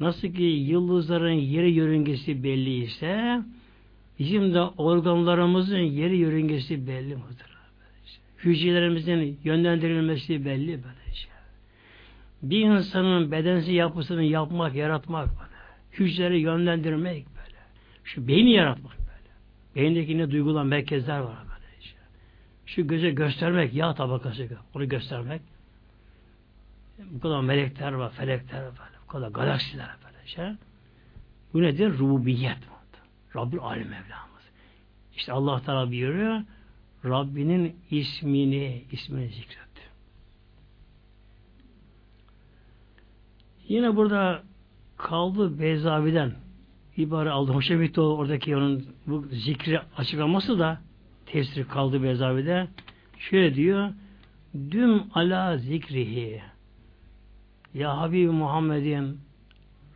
Nasıl ki yıldızların yeri yörüngesi belli ise bizim de organlarımızın yeri yörüngesi belli midir? Hücrelerimizin yönlendirilmesi belli böyle şey. Bir insanın bedensi yapısını yapmak, yaratmak böyle. Hücreleri yönlendirmek böyle. Şu beyni yaratmak böyle. Beyindeki ne duygulan merkezler var böyle. Şu göze göstermek, yağ tabakası, onu göstermek. Bu kadar melekler var, felekler var, bu kadar galaksiler böyle şey. Bu nedir? Rububiyet. Rabbül Alem Mevlamız. İşte Allah Teala buyuruyor, Rabbinin ismini, ismini zikret. Yine burada kaldı Beyzavi'den ibare aldı. Hoşuma gitti o oradaki onun bu zikri açıklaması da tefsiri kaldı Beyzavi'de. Şöyle diyor Düm ala zikrihi Ya Habibi Muhammed'in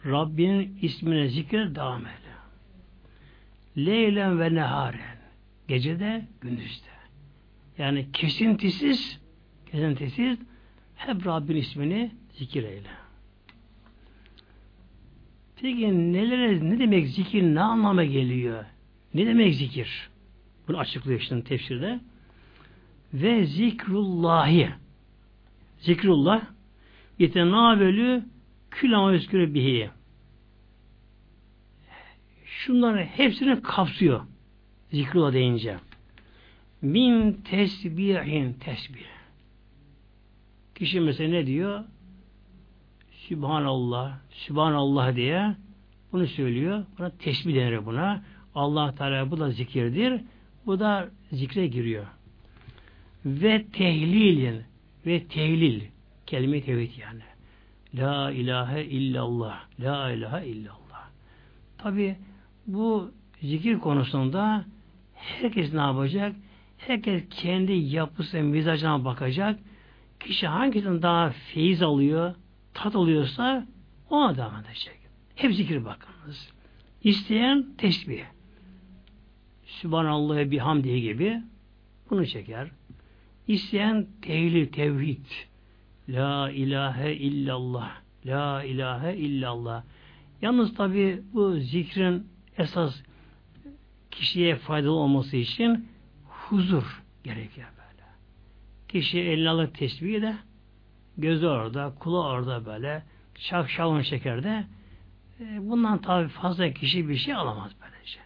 Rabbinin ismine zikre devam et. Leylen ve neharen gecede gündüzde. Yani kesintisiz kesintisiz hep Rabbin ismini zikir eyle. Peki nelere, ne demek zikir, ne anlama geliyor? Ne demek zikir? Bunu açıklıyor işte tefsirde. Ve zikrullahi. Zikrullah yetenâvelü külama özgürü bihi. Şunların hepsini kapsıyor. Zikrullah deyince. Min tesbihin tesbih. Kişi mesela ne diyor? Sübhanallah, Sübhanallah diye bunu söylüyor. Buna tesbih denir buna. Allah Teala bu da zikirdir. Bu da zikre giriyor. Ve tehlilin ve tehlil kelime tevhid yani. La ilahe illallah. La ilahe illallah. Tabi bu zikir konusunda herkes ne yapacak? Herkes kendi yapısı, mizacına bakacak. Kişi hangisinden daha feyiz alıyor, tat alıyorsa ona devam edecek. Hep zikir bakınız. İsteyen tesbih. Sübhanallah'a bihamdihi gibi bunu çeker. İsteyen tehlil, tevhid. La ilahe illallah. La ilahe illallah. Yalnız tabi bu zikrin esas kişiye faydalı olması için huzur gerekiyor böyle. Kişi eline alır tesbihi de gözü orada, kulağı orada böyle şak şavun şekerde e, bundan tabi fazla kişi bir şey alamaz böylece.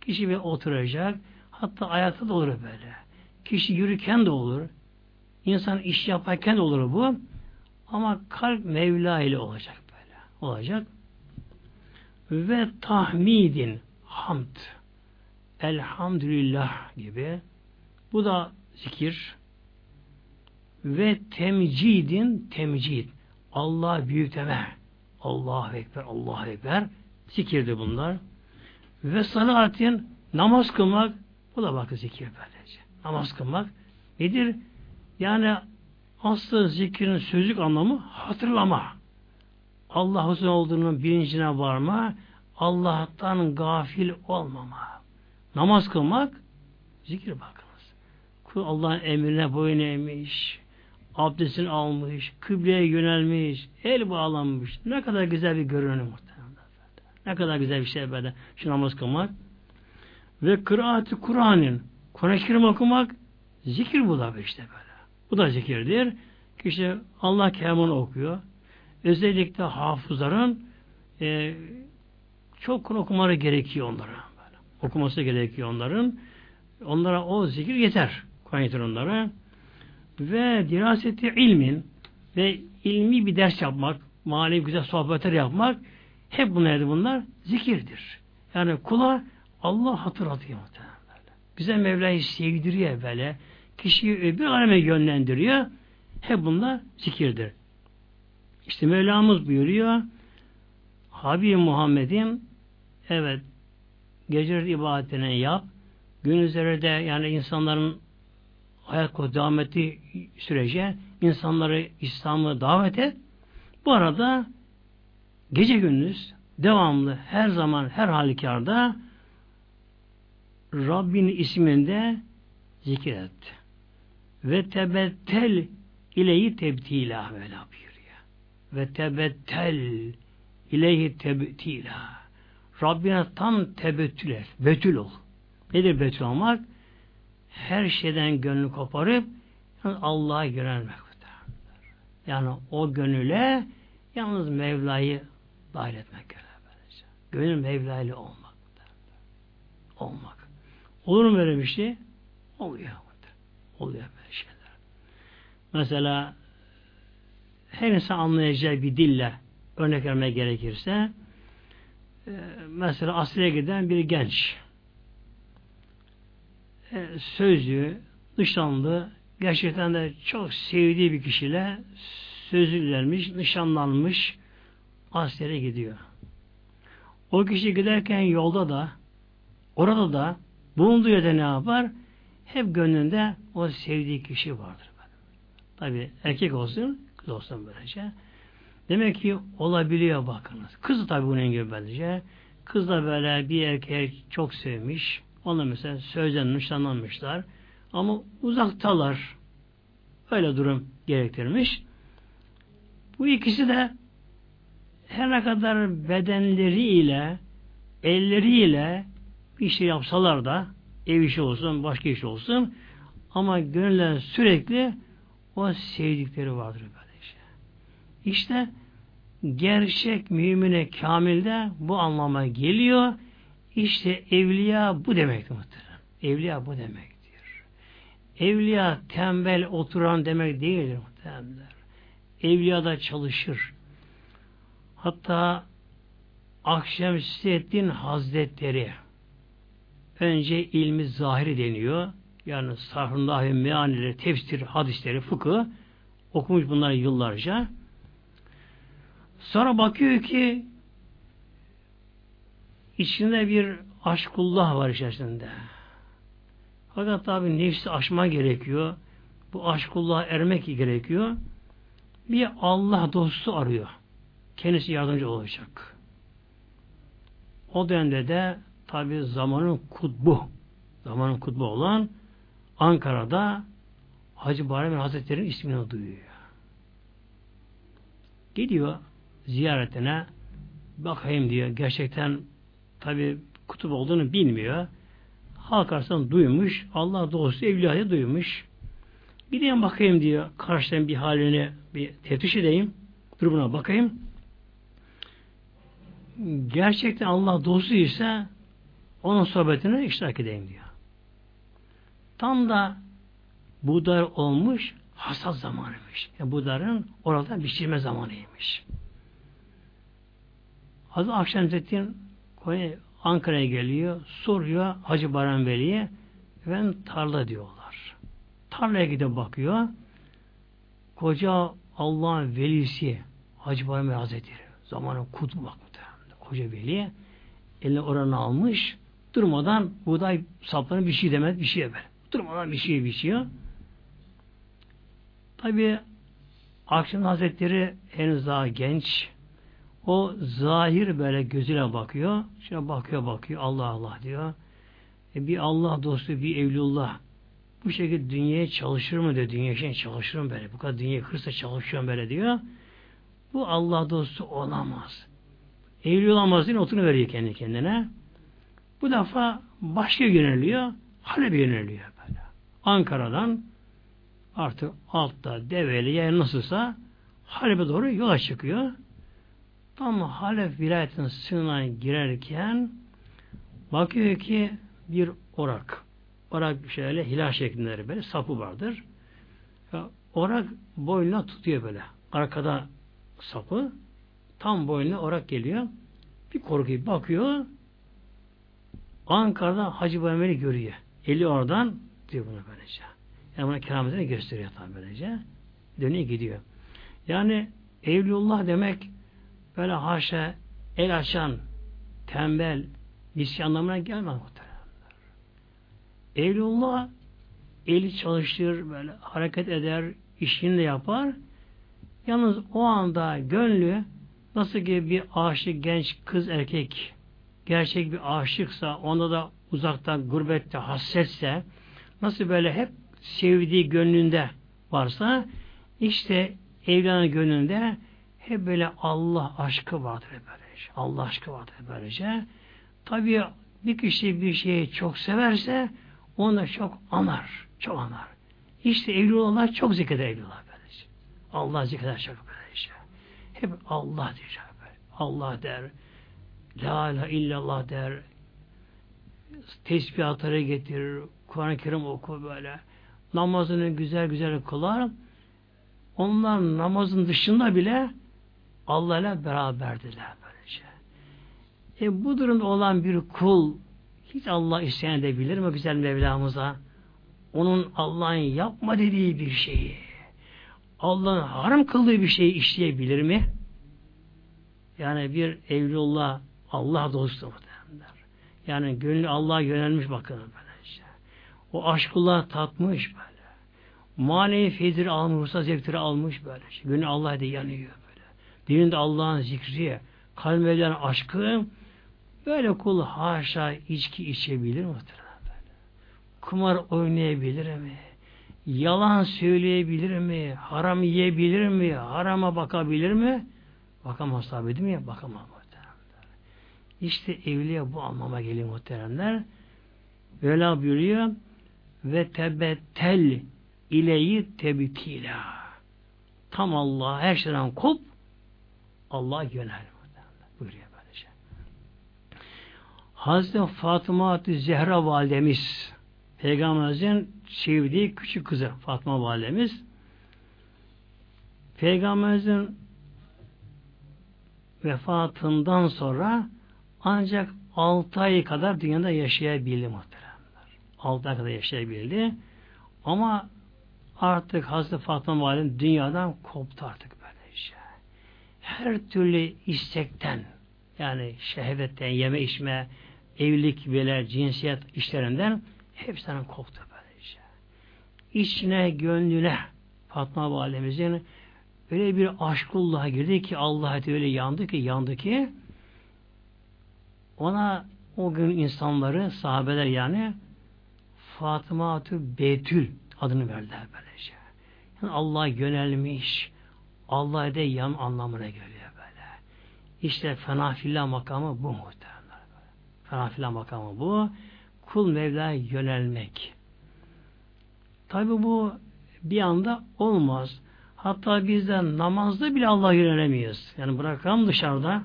Kişi bir oturacak hatta ayakta da olur böyle. Kişi yürürken de olur. İnsan iş yaparken olur bu. Ama kalp Mevla ile olacak böyle. Olacak. Ve tahmidin hamd. Elhamdülillah gibi. Bu da zikir. Ve temcidin temcid. Allah büyük deme. Allahu Ekber, Allahu Ekber. Zikirdi bunlar. Ve salatin namaz kılmak bu da bakın zikir böylece. Namaz kılmak nedir? Yani aslında zikrin sözlük anlamı hatırlama. Allah'ın olduğunun bilincine varma, Allah'tan gafil olmama. Namaz kılmak, zikir bakınız. Allah'ın emrine boyun eğmiş, abdestini almış, kıbleye yönelmiş, el bağlanmış. Ne kadar güzel bir görünüm muhtemelen. Ne kadar güzel bir şey böyle. Şu namaz kılmak. Ve kıraati Kur'an'ın Kur'an-ı Kerim okumak zikir bu işte böyle. Bu da zikirdir. Kişi Allah kelamını okuyor. Özellikle hafızların e, çok okumaları gerekiyor onlara. Okuması gerekiyor onların. Onlara o zikir yeter. Kur'an onlara. Ve diraseti ilmin ve ilmi bir ders yapmak, manevi güzel sohbetler yapmak hep bunlar bunlar zikirdir. Yani kula Allah hatırlatıyor muhtemelen. Bize Mevla'yı sevdiriyor böyle. Kişiyi bir aleme yönlendiriyor. Hep bunlar zikirdir. İşte Mevlamız buyuruyor Habib Muhammed'im evet geceleri ibadetini yap. Gün üzerinde yani insanların hayat devam ettiği sürece insanları İslam'a davet et. Bu arada gece gündüz devamlı her zaman her halükarda Rabbin isminde zikir et. Ve tebettel ileyi tebtila böyle buyuruyor. Ve tebettel ileyi tebtila. Rabbine tam tebettül et. Betül ol. Nedir betül olmak? Her şeyden gönlü koparıp Allah'a yönelmek. Yani o gönüle yalnız Mevla'yı dahil etmek gerekir. Gönül Mevla ile olmak. Olmak. Olur mu böyle bir şey? Oluyor. Oluyor böyle şeyler. Mesela her insan anlayacağı bir dille örnek vermeye gerekirse e, mesela Asya'ya giden bir genç e, sözlü, nişanlı gerçekten de çok sevdiği bir kişiyle sözlülenmiş, nişanlanmış askere gidiyor. O kişi giderken yolda da orada da bulunduğu yerde ne yapar? Hep gönlünde o sevdiği kişi vardır. Tabi erkek olsun, kız olsun böylece. Demek ki olabiliyor bakınız. Kız tabi bunun gibi bence. Kız da böyle bir erkek çok sevmiş. Onunla mesela sözden nişanlanmışlar. Ama uzaktalar. Öyle durum gerektirmiş. Bu ikisi de her ne kadar bedenleriyle, elleriyle bir şey yapsalar da ev işi olsun, başka iş olsun ama gönülden sürekli o sevdikleri vardır böyle şey. İşte gerçek mümine kamilde bu anlama geliyor. İşte evliya bu demektir muhtemelen. Evliya bu demektir. Evliya tembel oturan demek değildir muhtemelen. Evliya da çalışır. Hatta Akşemseddin Hazretleri önce ilmi zahiri deniyor. Yani sarhındahi meanileri, tefsir, hadisleri, fıkı okumuş bunları yıllarca. Sonra bakıyor ki içinde bir aşkullah var içerisinde. Fakat tabi nefsi aşma gerekiyor. Bu aşkullah ermek gerekiyor. Bir Allah dostu arıyor. Kendisi yardımcı olacak. O dönemde de tabi zamanın kutbu zamanın kutbu olan Ankara'da Hacı Bayram Hazretleri'nin ismini duyuyor. Gidiyor ziyaretine bakayım diyor. Gerçekten tabi kutup olduğunu bilmiyor. Halk arasından duymuş. Allah dostu evliyayı duymuş. Gideyim bakayım diyor. Karşıdan bir halini bir teftiş edeyim. Durumuna bakayım. Gerçekten Allah dostu ise onun sohbetine iştirak edeyim diyor. Tam da buğday olmuş hasat zamanıymış. Yani buğdarın orada pişirme zamanıymış. Hazreti Akşemseddin Ankara'ya geliyor, soruyor Hacı Baran Veli'ye ben tarla diyorlar. Tarlaya gidip bakıyor. Koca Allah'ın velisi Hacı Baran Veli Hazretleri zamanın kutu bak koca veli eline oranı almış durmadan buğday saplarına bir şey demez bir şey yapar. Durmadan bir şey biçiyor. Tabi Akşam Hazretleri henüz daha genç. O zahir böyle gözüyle bakıyor. Şöyle bakıyor bakıyor. Allah Allah diyor. E bir Allah dostu, bir evlullah bu şekilde dünyaya çalışır mı diyor. Dünya için çalışır mı böyle? Bu kadar dünya hırsla çalışıyor böyle diyor. Bu Allah dostu olamaz. Evli olamaz diye notunu veriyor kendi kendine. Bu defa başka yöneliyor. Halep'e yöneliyor böyle. Ankara'dan artık altta develi yer nasılsa Halep'e doğru yola çıkıyor. Tam Halep vilayetinin sınırına girerken bakıyor ki bir orak. Orak şöyle hilal şeklinde böyle sapı vardır. Orak boynuna tutuyor böyle. Arkada sapı. Tam boynuna orak geliyor. Bir korkuyor. Bakıyor. Ankara'da Hacı Bayrameli görüyor. Eli oradan diyor buna böylece. Yani buna kerametini gösteriyor tabi böylece. Dönüyor gidiyor. Yani Evliullah demek böyle haşa el açan, tembel, misli anlamına gelmez muhtemelen. Evliullah eli çalıştırır, böyle hareket eder, işini de yapar. Yalnız o anda gönlü nasıl ki bir aşık genç kız erkek gerçek bir aşıksa onda da uzakta, gurbette, hassetse nasıl böyle hep sevdiği gönlünde varsa işte evlanan gönlünde hep böyle Allah aşkı vardır böylece. Allah aşkı vardır böylece. Tabii bir kişi bir şeyi çok severse onu çok anar. Çok anar. İşte evli olanlar çok zikreder evli olanlar böylece. Allah zikreder çok böylece. Hep Allah diyecek böyle. Allah der. La ilahe illallah der tesbihatları getirir, Kur'an-ı Kerim oku böyle. namazını güzel güzel kılar. Onlar namazın dışında bile Allah ile beraberdiler böylece. E bu durumda olan bir kul hiç Allah isyan edebilir mi güzel Mevlamıza? Onun Allah'ın yapma dediği bir şeyi, Allah'ın haram kıldığı bir şeyi işleyebilir mi? Yani bir evlullah Allah dostu muhtemelenler. Yani gönlü Allah'a yönelmiş bakın böylece. O aşkullah tatmış böyle. Manevi feyzleri almış, ruhsat zevkleri almış böyle. Gönlü Allah'a da yanıyor böyle. Dilinde Allah'ın zikri, kalbeden aşkı böyle kul haşa içki içebilir mi? Böyle. Kumar oynayabilir mi? Yalan söyleyebilir mi? Haram yiyebilir mi? Harama bakabilir mi? Bakamaz tabi değil mi? Bakamaz. İşte evliya bu anlama geliyor muhteremler. Böyle buyuruyor ve tebettel ileyi tebtila. Tam Allah her şeyden kop Allah yönel. Buyuruyor böylece. Hazreti Fatıma Zehra validemiz Peygamberimizin sevdiği küçük kızı Fatma validemiz Peygamberimizin vefatından sonra ancak 6 ay kadar dünyada yaşayabildi muhteremler. 6 ay kadar yaşayabildi. Ama artık Hazreti Fatıma Validem dünyadan koptu artık böyle şey. Her türlü istekten yani şehvetten, yeme içme, evlilik böyle cinsiyet işlerinden hepsinden koptu böyle şey. İçine, gönlüne Fatma Validemizin öyle bir aşkullah'a girdi ki Allah öyle yandı ki yandı ki ona o gün insanları sahabeler yani Fatıma Betül adını verdiler böylece. Yani Allah'a yönelmiş Allah'a de yan anlamına geliyor böyle. İşte fenafillah makamı bu muhtemelen. Fenafillah makamı bu. Kul Mevla'ya yönelmek. Tabi bu bir anda olmaz. Hatta bizden namazda bile Allah'a yönelemiyoruz. Yani bırakalım dışarıda.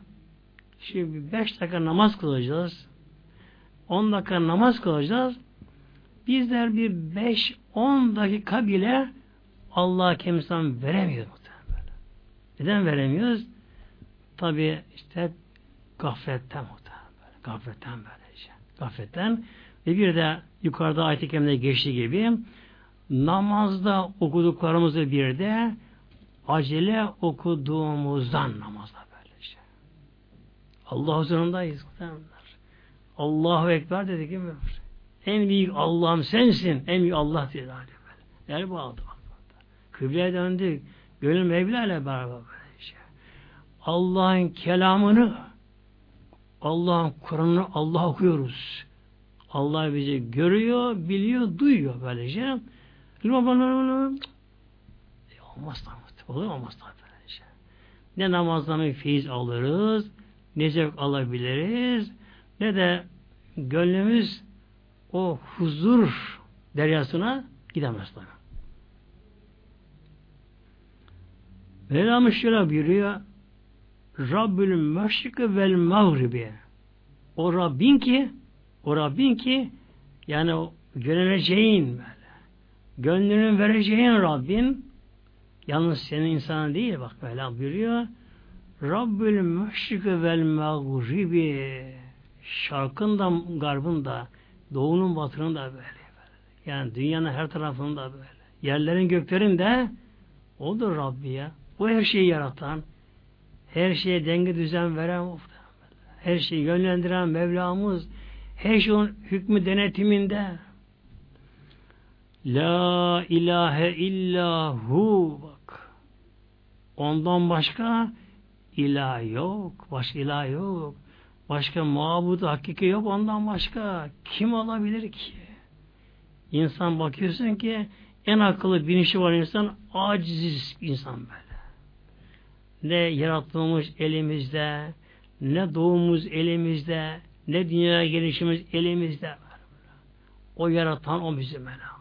Şimdi beş dakika namaz kılacağız. On dakika namaz kılacağız. Bizler bir beş on dakika bile Allah'a kimsen veremiyor muhtemelen. Neden veremiyoruz? Tabi işte gafletten muhtemelen. Gafletten böylece. Gafletten. Ve bir de yukarıda ayet-i geçtiği gibi namazda okuduklarımızı bir de acele okuduğumuzdan namazda. Allah huzurundayız. Allahu Ekber dedi ki en büyük Allah'ım sensin. En büyük Allah diye Yani bu aldı. Kıbleye döndük. Gönül Mevla ile beraber böylece. Allah'ın kelamını Allah'ın Kur'an'ını Allah okuyoruz. Allah bizi görüyor, biliyor, duyuyor böylece. Olmaz tabi. Olur mu olmaz tabi. Ne namazdan bir feyiz alırız, ne zevk alabiliriz, ne de gönlümüz o huzur deryasına gidemez tabi. Mevlamız şöyle buyuruyor Rabbül meşriki vel mağribi o Rabbin ki o Rabbin ki yani yöneleceğin böyle gönlünün vereceğin Rabbin Yalnız senin insanın değil bak Mevlam buyuruyor. Rabbül meşriki vel mağribi şarkın da garbın da doğunun batının da böyle, Yani dünyanın her tarafında böyle. Yerlerin göklerin de odur Rabbi ya. O her şeyi yaratan, her şeye denge düzen veren, her şeyi yönlendiren Mevlamız, her şeyin hükmü denetiminde. La ilahe illahu Ondan başka ilah yok. Başka ilah yok. Başka mabud hakiki yok ondan başka. Kim olabilir ki? İnsan bakıyorsun ki en akıllı bilinçli var insan aciz insan böyle. Ne yarattığımız elimizde, ne doğumuz elimizde, ne dünyaya gelişimiz elimizde. O yaratan o bizim Mevlam.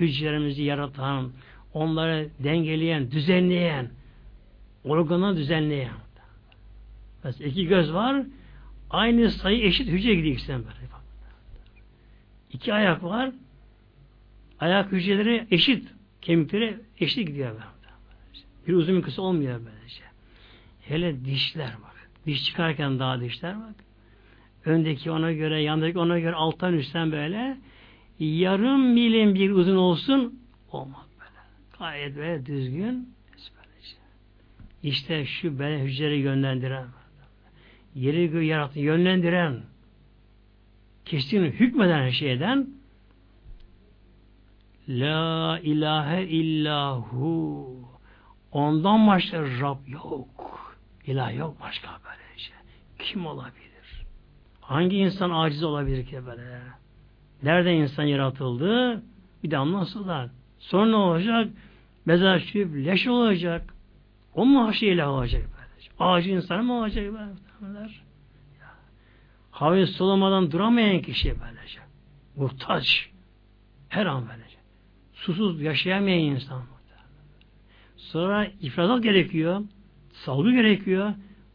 Hücrelerimizi yaratan, onları dengeleyen, düzenleyen, organı düzenleyen. Mesela iki göz var, aynı sayı eşit hücre gidiyor ikisinden böyle. İki ayak var, Ayak hücreleri eşit. Kemikleri eşit gidiyor. Bir uzun bir kısa olmuyor böylece. Hele dişler bak. Diş çıkarken daha dişler bak. Öndeki ona göre, yandaki ona göre alttan üstten böyle yarım milim bir uzun olsun olmaz böyle. Gayet böyle düzgün işte şu ben hücreleri yönlendiren yeri göğü yarattı, yönlendiren kestiğini hükmeden her şeyden La ilahe illahu ondan başka Rab yok. İlah yok başka böyle şey. Kim olabilir? Hangi insan aciz olabilir ki böyle? Nerede insan yaratıldı? Bir damla sudan. Sonra ne olacak? Mezar çürüyüp leş olacak. O mu haşi ilah olacak? Böylece? Ağacı insan mı olacak? Böylece? Havayı solamadan duramayan kişi böylece. Muhtaç. Her an böylece. Susuz yaşayamayan insan. Sonra ifrazat gerekiyor. Salgı gerekiyor.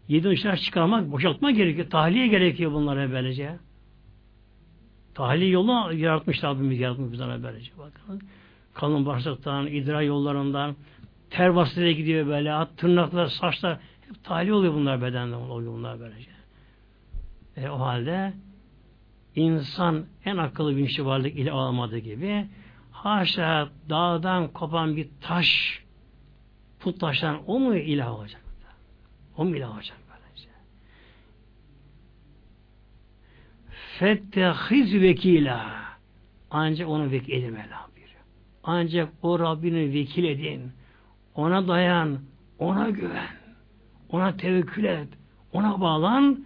Yedi dışarı çıkarmak, boşaltma gerekiyor. Tahliye gerekiyor bunlara böylece. Tahliye yolu yaratmış Rabbimiz yaratmış bizlere böylece. Bakın. Kalın bağırsaktan, idrar yollarından, ter vasıtayla gidiyor böyle, tırnaklar, saçlar, tahliye oluyor bunlar bedenden oluyor bunlar böylece. E, o halde insan en akıllı bir varlık ile olmadığı gibi haşa dağdan kopan bir taş put taştan o mu ilah olacak? O mu ilah olacak böylece? Fettehiz vekila ancak onu vekil edin. Ancak o Rabbini vekil edin. Ona dayan. Ona güven. Ona tevekkül et. Ona bağlan.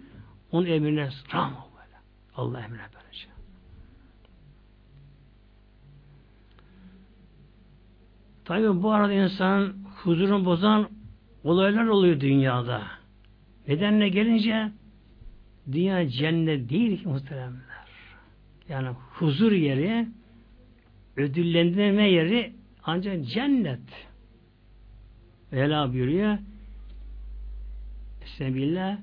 Onun emrine ram ol böyle. Allah emrine böylece. Tabi bu arada insan huzurunu bozan olaylar oluyor dünyada. Nedenle gelince dünya cennet değil ki muhteremler. Yani huzur yeri ödüllendirme yeri ancak cennet. Vela buyuruyor Sebillah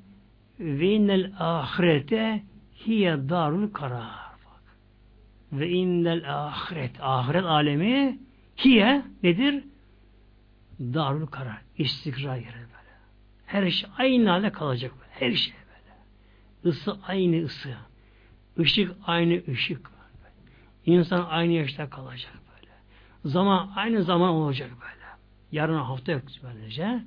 ve innel ahirete hiye darul karar. Ve innel ahiret ahiret alemi hiye nedir? Darul karar. İstikrar yeri böyle. Her şey aynı halde kalacak böyle. Her şey böyle. Isı aynı ısı. Işık aynı ışık. İnsan aynı yaşta kalacak böyle. Zaman aynı zaman olacak böyle. Yarın hafta yok böylece.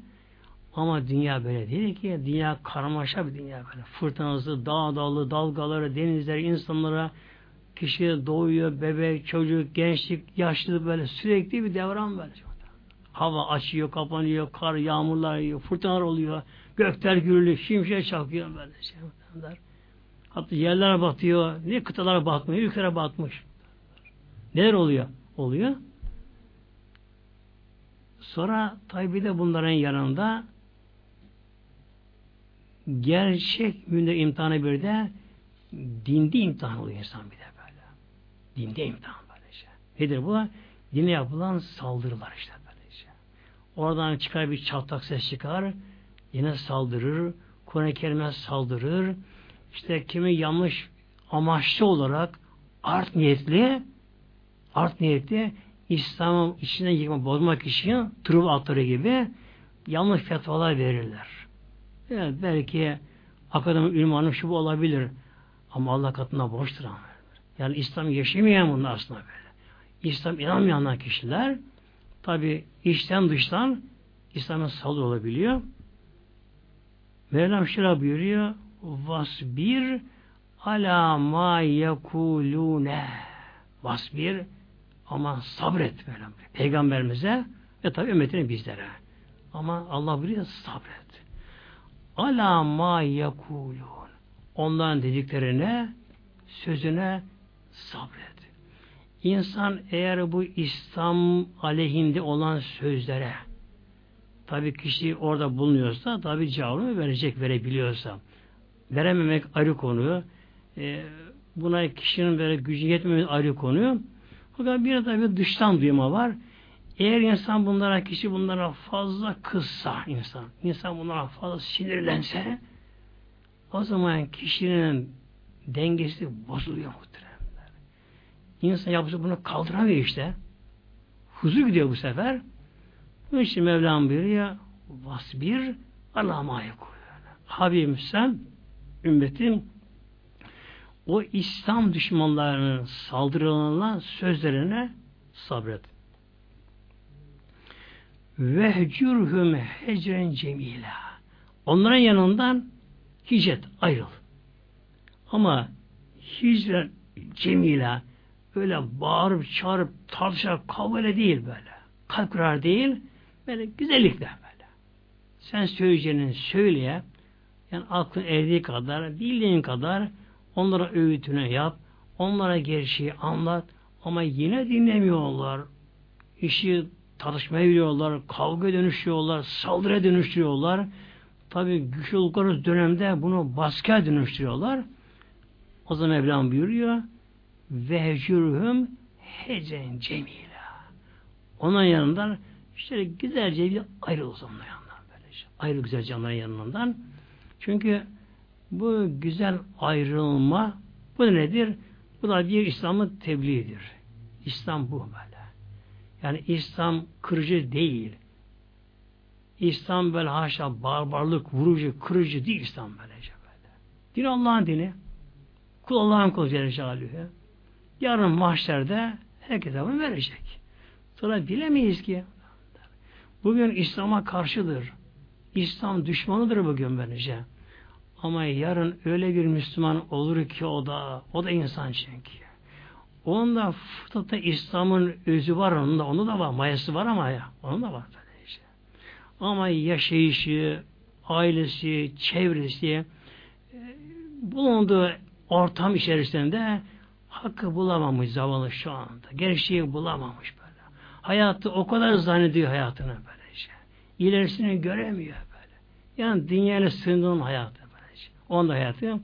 Ama dünya böyle değil ki. Dünya karmaşa bir dünya böyle. Fırtınası, dağ dalı, dalgaları, denizleri, insanlara kişi doğuyor, bebek, çocuk, gençlik, yaşlılık böyle sürekli bir devran böyle. Hava açıyor, kapanıyor, kar, yağmurlar yiyor, fırtınalar oluyor, gökler gürülüyor, şimşek çakıyor böyle şey. Hatta yerler batıyor, ne kıtalara batmıyor, ülkelere batmış. Neler oluyor? Oluyor. Sonra tabi de bunların yanında gerçek münder imtihanı bir de dinde imtihan oluyor insan bir de böyle. Dinde imtihan böyle şey. Nedir bu? Dine yapılan saldırılar işte böyle şey. Oradan çıkar bir çatlak ses çıkar. Yine saldırır. Kur'an-ı Kerim'e saldırır. İşte kimi yanlış amaçlı olarak art niyetli art niyetli İslam'ın içine yıkma, bozmak için trup atları gibi yanlış fetvalar verirler. Evet, belki akademik ünvanı şu bu olabilir. Ama Allah katında boştur ama. Yani İslam yaşamayan bunlar aslında böyle. İslam inanmayanlar kişiler tabi içten dıştan İslam'a saldırı olabiliyor. Mevlam şöyle buyuruyor Vasbir ala ma yekulune Vasbir ama sabret böyle. Peygamberimize ve tabi ümmetine bizlere. Ama Allah buyuruyor sabret. Ala ma yekulun. Onların dediklerine, sözüne sabret. İnsan eğer bu İslam aleyhinde olan sözlere tabi kişi orada bulunuyorsa tabi cevabını verecek, verebiliyorsa. Verememek ayrı konu. E, buna kişinin böyle gücü yetmemesi ayrı konu. Fakat bir de bir dıştan duyma var. Eğer insan bunlara, kişi bunlara fazla kızsa insan, insan bunlara fazla sinirlense o zaman kişinin dengesi bozuluyor muhtemelen. İnsan yapısı bunu kaldıramıyor işte. Huzur gidiyor bu sefer. Bunun için Mevlam buyuruyor vasbir Allah'a mayık Habibim sen ümmetin o İslam düşmanlarının saldırılarına sözlerine sabret. Vehcurhum hecren cemila. Onların yanından hicret, ayrıl. Ama hicren cemila öyle bağırıp çağırıp tartışarak kavga değil böyle. Kalp kırar değil, böyle güzellikle böyle. Sen söyleyeceğini söyleye, yani aklın erdiği kadar, bildiğin kadar onlara öğütünü yap, onlara gerçeği anlat ama yine dinlemiyorlar. İşi tartışmaya giriyorlar, kavga dönüşüyorlar, saldırıya dönüştürüyorlar. Tabi güçlü oldukları dönemde bunu baskıya dönüştürüyorlar. O zaman Mevlam buyuruyor vehcürhüm hecen cemila. Onun yanından işte güzelce bir ayrıl onların yanından böylece. Ayrıl güzelce onların yanından. Çünkü bu güzel ayrılma bu nedir? Bu da bir İslam'ın tebliğidir. İslam bu böyle. Yani İslam kırıcı değil. İslam böyle haşa barbarlık, vurucu, kırıcı değil İslam böylece böyle. Din Allah'ın dini. Kul Allah'ın kulu Celle Celaluhu. Yarın mahşerde herkese bunu verecek. Sonra bilemeyiz ki bugün İslam'a karşıdır. İslam düşmanıdır bugün bence. Ama yarın öyle bir Müslüman olur ki o da o da insan çünkü. Onun da fıtratta İslam'ın özü var onun da, onun da var, mayası var ama ya, onun da var böyle işte. Ama yaşayışı, ailesi, çevresi, e, bulunduğu ortam içerisinde hakkı bulamamış zavallı şu anda. Gerçeği bulamamış böyle. Hayatı o kadar zannediyor hayatını böylece. İlerisini göremiyor böyle. Yani dünyayla sığındığın hayatı böylece. Onun da hayatı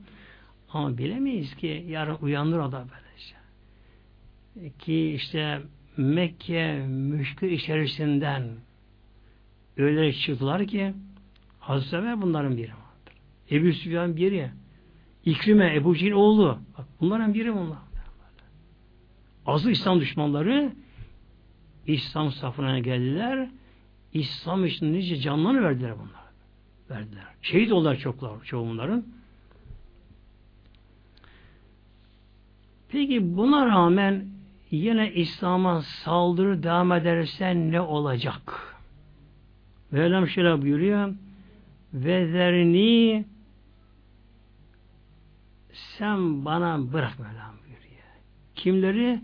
ama bilemeyiz ki yarın uyanır o da böylece. Ki işte Mekke müşkül içerisinden öyle çıktılar ki Hazreti Ömer bunların biri vardır. Ebu Süfyan biri. İkrime, Ebu Cehil oğlu. Bak bunların biri bunlar. Azı İslam düşmanları İslam safına geldiler. İslam için nice canlarını verdiler bunlar. Verdiler. Şehit oldular çoklar, çoğu bunların. Peki buna rağmen yine İslam'a saldırı devam edersen ne olacak? Mevlam şöyle buyuruyor. Ve zerni sen bana bırak Mevlam buyuruyor. Kimleri?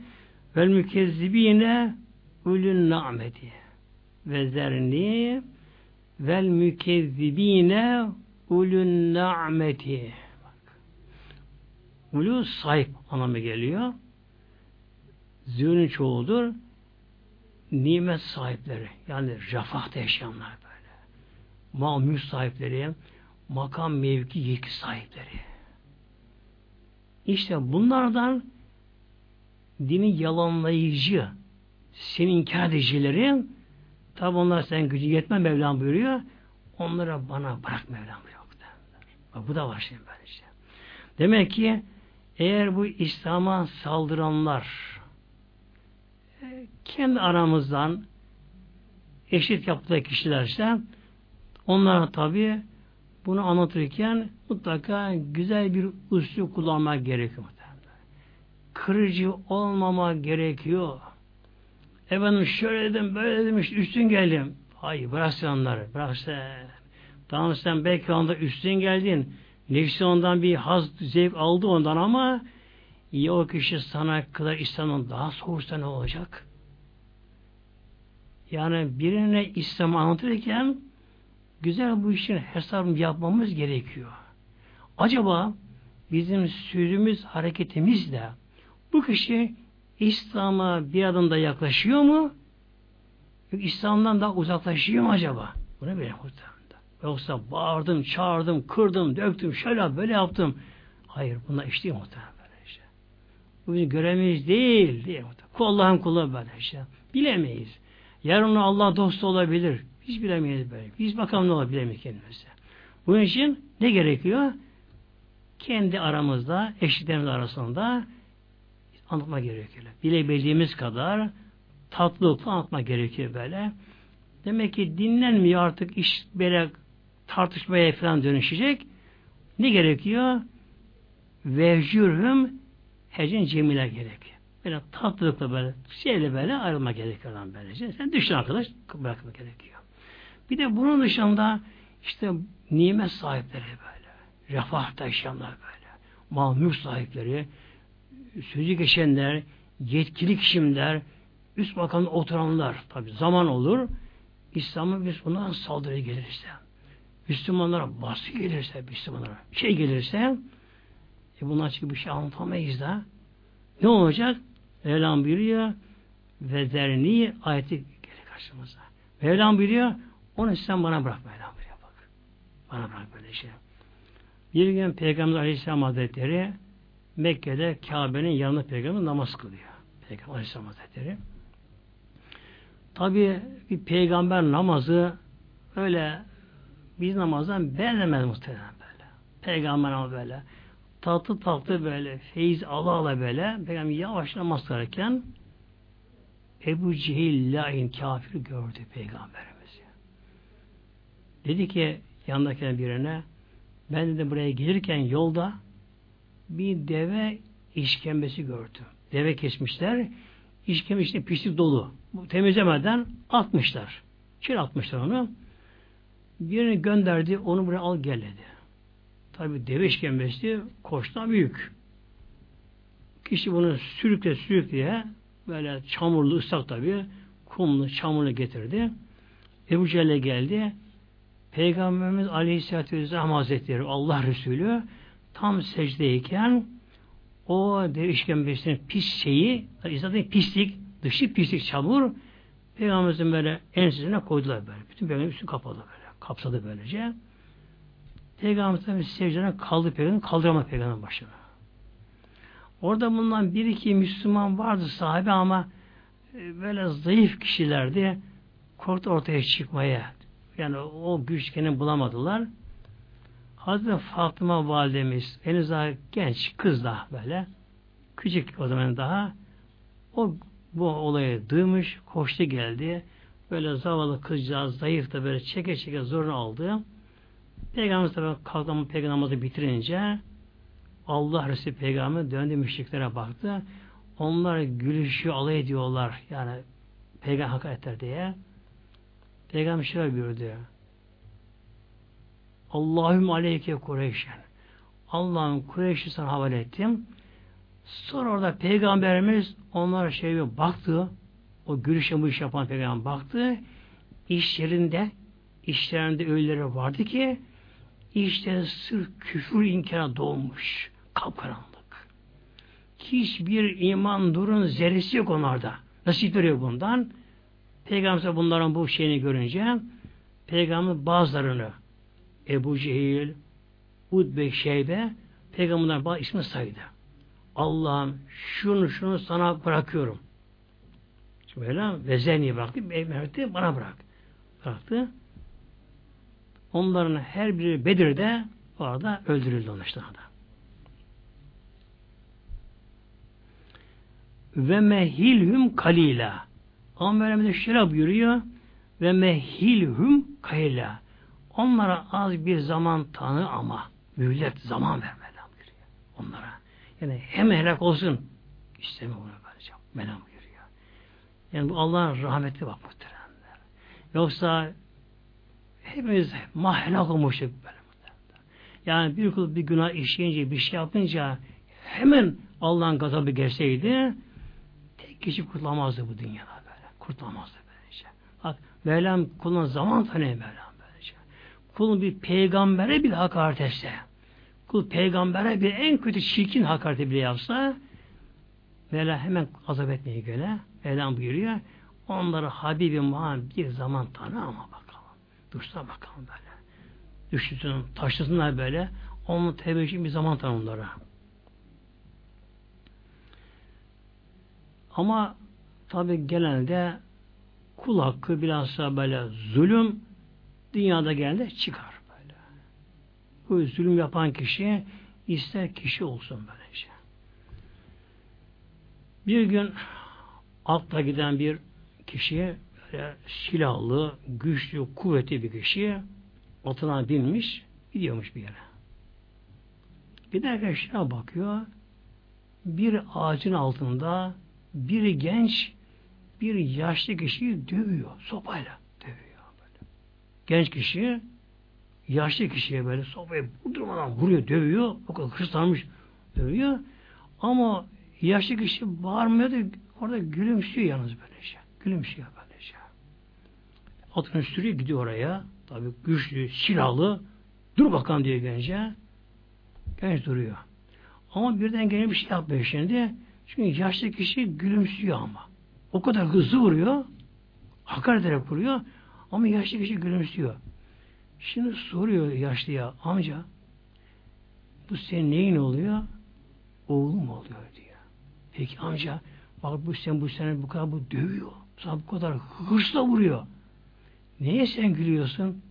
Vel mükezzibine ulun nameti ve zerni vel mükezzibine ulun nameti Ulu sahip anlamı geliyor. Züğünün çoğudur. Nimet sahipleri. Yani refahta yaşayanlar böyle. Mal mülk sahipleri, makam mevki yetki sahipleri. İşte bunlardan dini yalanlayıcı, senin inkar edicilerin tabi onlar sen gücü yetme Mevlam buyuruyor. Onlara bana bırak Mevlam buyuruyor. Bak bu da var şimdi böyle işte. Demek ki eğer bu İslam'a saldıranlar kendi aramızdan eşit yaptığı kişilerse onlara tabi bunu anlatırken mutlaka güzel bir usul kullanmak gerekiyor kırıcı olmama gerekiyor. Efendim şöyle dedim, böyle dedim, işte üstün geldim. Hayır, bırak sen onları, bırak sen. Tamam sen belki anda üstün geldin. Nefsi ondan bir haz, zevk aldı ondan ama ya o kişi sana kadar İslam'ın daha soğursa ne olacak? Yani birine İslam'ı anlatırken güzel bu işin hesabını yapmamız gerekiyor. Acaba bizim sözümüz, hareketimizle bu kişi İslam'a bir adım da yaklaşıyor mu? İslam'dan daha uzaklaşıyor mu acaba? Bunu bile muhtemelen. Yoksa bağırdım, çağırdım, kırdım, döktüm, şöyle böyle yaptım. Hayır, buna iş değil muhtemelen böyle şey. Bu bizim görevimiz değil, değil muhtemelen. Allah'ın kulu böyle şey. Bilemeyiz. Yarın Allah dostu olabilir. Hiç bilemeyiz böyle. Biz bakalım ne olabilir kendimize. Bunun için ne gerekiyor? Kendi aramızda, eşitlerimiz arasında anlatma gerekiyor. Bilebildiğimiz kadar tatlılıkla anlatma gerekiyor böyle. Demek ki dinlenmiyor artık iş böyle tartışmaya falan dönüşecek. Ne gerekiyor? Vehcürhüm hecin cemile gerekiyor. Böyle tatlılıkla böyle şeyle böyle ayrılma gerekiyor lan böylece. Sen düşün arkadaş bırakma gerekiyor. Bir de bunun dışında işte nimet sahipleri böyle. Refah taşıyanlar böyle. Mal sahipleri, sözü geçenler, yetkili kişiler, üst makamda oturanlar tabi zaman olur. İslam'a biz buna saldırı gelirse, Müslümanlara baskı gelirse, Müslümanlara şey gelirse, e bundan çünkü bir şey anlatamayız da. Ne olacak? Mevlam buyuruyor ve zerni ayeti gelir karşımıza. Mevlam buyuruyor onu sen bana bırak Mevlam buyuruyor bak. Bana bırak böyle şey. Bir gün Peygamber Aleyhisselam Hazretleri Mekke'de Kabe'nin yanında Peygamber namaz kılıyor. Peygamber Aleyhisselam Hazretleri. Tabi bir peygamber namazı öyle biz namazdan benzemez muhtemelen böyle. Peygamber namazı böyle. Tatlı tatlı böyle feyiz ala ala böyle peygamber yavaş namaz kılarken Ebu Cehil lain kafir gördü peygamberimiz. Dedi ki yanındaki birine ben de buraya gelirken yolda bir deve işkembesi gördüm. Deve kesmişler. İşkembe işte pislik dolu. Temizlemeden atmışlar. İçeri atmışlar onu. Birini gönderdi. Onu buraya al gel dedi. Tabi deve işkembesi koştan büyük. Kişi bunu sürükle sürükleye böyle çamurlu ıslak tabi kumlu çamurlu getirdi. Ebu Celle geldi. Peygamberimiz Aleyhisselatü Vesselam Hazretleri Allah Resulü tam secdeyken o dev işkembesinin pis şeyi zaten pislik, dışı pislik çamur Peygamberimizin böyle ensesine koydular böyle. Bütün peygamberin üstü kapalı böyle. Kapsadı böylece. Peygamberimiz secdeden kaldı peygamber, kaldıramadı peygamberin başına. Orada bulunan bir iki Müslüman vardı sahibi ama e, böyle zayıf kişilerdi. Korktu ortaya çıkmaya. Yani o güç kendini bulamadılar. Hazreti Fatıma validemiz henüz daha genç kız da böyle küçük o zaman daha o bu olayı duymuş, koştu geldi. Böyle zavallı kızcağız zayıf da böyle çeke çeke zorunu aldı. Peygamber tabi kalkama peygamberimizi bitirince Allah Resulü Peygamber döndü müşriklere baktı. Onlar gülüşü alay ediyorlar. Yani peygamber hakaretler diye. Peygamber şöyle buyurdu. Allahüm aleyke Kureyşen. Allah'ın Kureyş'i sana havale ettim. Sonra orada peygamberimiz onlara şey baktı. O gülüşe bu iş yapan peygamber baktı. İş yerinde işlerinde öyleleri vardı ki işte sırf küfür inkara doğmuş. Kapkaranlık. Hiçbir iman durun zerresi yok onlarda. Nasipleri yok bundan. Peygamber bunların bu şeyini görünce Peygamber bazılarını Ebu Cehil, Udbe Şeybe Peygamberler bazı ismi saydı. Allah'ım şunu şunu sana bırakıyorum. Böyle vezeni bıraktı. Mehmet'i bana bırak. Bıraktı. Onların her biri Bedir'de orada öldürüldü onlar da. Ve mehilhum kalila. Mevlam'da şöyle buyuruyor ve mehilhum kalila. Onlara az bir zaman tanı ama mühlet zaman vermeden buyuruyor. Onlara. Yani hem helak olsun istemiyor bunu böylece. Mevlam buyuruyor. Yani bu Allah'ın rahmeti bak muhteremler. Yoksa hepimiz mahelak olmuştuk böyle Yani bir kul bir günah işleyince, bir şey yapınca hemen Allah'ın gazabı gelseydi tek kişi kurtulamazdı bu dünyada böyle. Kurtulamazdı böylece. Bak Mevlam kuluna zaman tanıyor Mevlam böylece. Kulun bir peygambere bir hakaret etse, kul peygambere bir en kötü çirkin hakareti bile yapsa Mevla hemen azap etmeye göre Mevlam buyuruyor onları Habibim Muhammed bir zaman tanı ama bakalım. Dursa bakalım böyle. Düşsün, taşlasınlar böyle. Onu tevbe bir zaman tanı onlara. Ama tabi genelde kul hakkı bilhassa böyle zulüm dünyada genelde çıkar böyle. Bu zulüm yapan kişi ister kişi olsun böylece. Bir gün altta giden bir kişi böyle silahlı, güçlü, kuvvetli bir kişi atına binmiş, gidiyormuş bir yere. Giderken şuna bakıyor. Bir ağacın altında bir genç bir yaşlı kişiyi dövüyor. Sopayla dövüyor. Böyle. Genç kişi yaşlı kişiye böyle sopayı durmadan vuruyor, dövüyor. O kadar hırslanmış dövüyor. Ama yaşlı kişi bağırmıyor da orada gülümsüyor yalnız böyle şey. Gülümsüyor böyle. Atını sürüyor gidiyor oraya. Tabi güçlü, silahlı. Dur bakalım diyor gence. Genç duruyor. Ama birden gene bir şey yapmıyor şimdi. Çünkü yaşlı kişi gülümsüyor ama. O kadar hızlı vuruyor. Hakaret ederek vuruyor. Ama yaşlı kişi gülümsüyor. Şimdi soruyor yaşlıya amca bu senin neyin oluyor? Oğlum oluyor diyor. Peki amca bak bu sen bu sene bu kadar bu dövüyor. Sana bu kadar hırsla vuruyor. Neye sen gülüyorsun?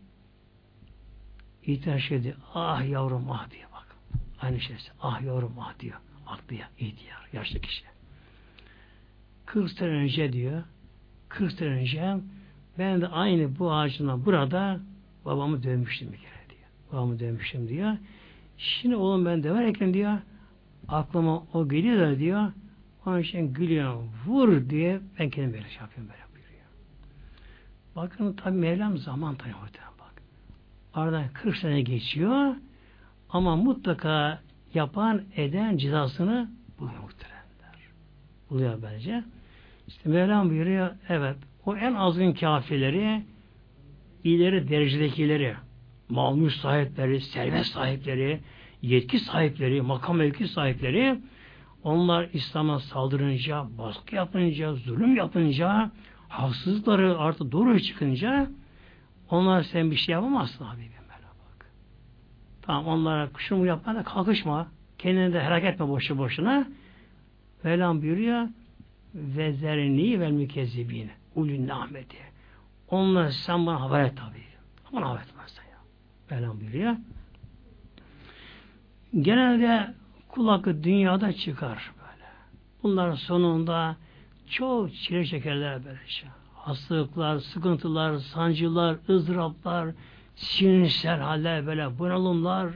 Şey diyor. Ah yavrum ah diyor bak. Aynı şey. Ah yavrum ah diyor. Aklı ya ihtiyar. Yaşlı kişi. 40 sene önce diyor 40 sene önce ben de aynı bu ağacından burada babamı dövmüştüm bir kere diyor. Babamı dövmüştüm diyor. Şimdi oğlum ben döverken diyor aklıma o geliyor da diyor onun için gülüyor. Vur diye ben kendim böyle şey yapıyorum böyle. Bakın tabi Mevlam zaman tanıyor bak. Aradan 40 sene geçiyor ama mutlaka yapan eden cezasını buluyor muhteremler. Buluyor bence. İşte Mevlam buyuruyor evet o en azgın kafirleri ileri derecedekileri mal sahipleri, servet sahipleri, yetki sahipleri, makam mevki sahipleri onlar İslam'a saldırınca, baskı yapınca, zulüm yapınca, haksızlıkları artık doğru çıkınca onlar sen bir şey yapamazsın abi. Bak. Tamam onlara şunu yapmaya da kalkışma. Kendini de hareket etme boşu boşuna. Velam buyuruyor ve zerini vel mükezzibine ulün ahmeti. Onlar sen bana haber et tabi. Bana haber etmezsen ya. Velam buyuruyor. Genelde kul hakkı dünyada çıkar böyle. Bunların sonunda çok çile çekerler böyle şey. Hastalıklar, sıkıntılar, sancılar, ızdıraplar, sinirsel haller böyle bunalımlar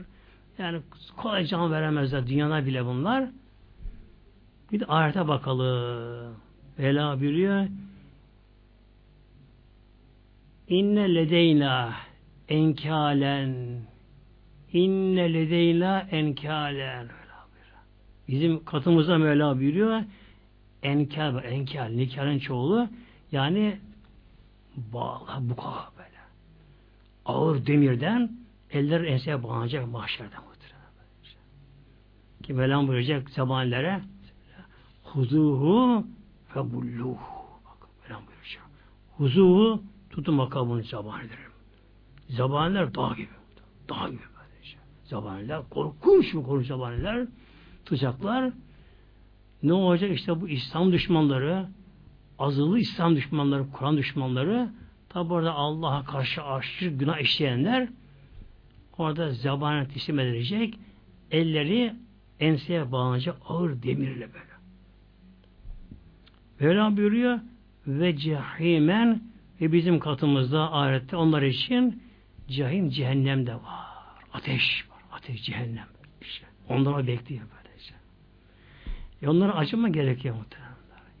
yani kolay can veremezler dünyada bile bunlar. Bir de ayete bakalım. Vela buyuruyor. İnne ledeyna enkalen inne ledeyna enkalen Bizim katımızda Mevla buyuruyor enkal, enkal, nikahın çoğulu yani bağla, bu kadar böyle. Ağır demirden eller enseye bağlanacak mahşerde muhtemelen. Ki Mevlam buyuracak zamanlara huzuhu febulluhu. Bak Mevlam buyuracak. Huzuhu tutun makamını zabanilerim. Zabaniler dağ gibi. Dağ gibi. Zabaniler korkunç mu korkunç zabaniler tutacaklar. Ne olacak? İşte bu İslam düşmanları, azılı İslam düşmanları, Kur'an düşmanları, tabi orada Allah'a karşı aşırı günah işleyenler orada zabana teslim edilecek, elleri enseye bağlanacak ağır demirle böyle. Mevlam buyuruyor ve cehimen ve bizim katımızda ahirette onlar için cehim cehennem de var. Ateş var. Ateş cehennem. İşte onlara bekliyor böylece. E onlara acıma gerekiyor muhtemelen.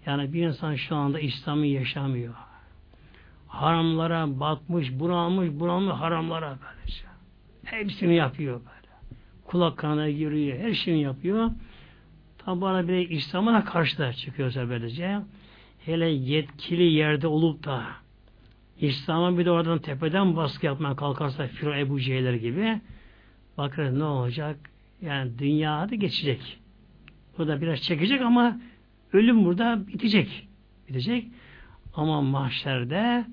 Yani bir insan şu anda İslam'ı yaşamıyor. Haramlara batmış, bunalmış, bunalmış haramlara böylece. Hepsini yapıyor böyle. Kulak kanına giriyor, her şeyini yapıyor. Tabi bana bir İslam'a karşı da çıkıyorsa böylece. Hele yetkili yerde olup da İslam'a bir de oradan tepeden baskı yapmaya kalkarsa Firo Ebu Cehler gibi bakın ne olacak? Yani dünya da geçecek. Burada biraz çekecek ama ölüm burada bitecek. Bitecek. Ama mahşerde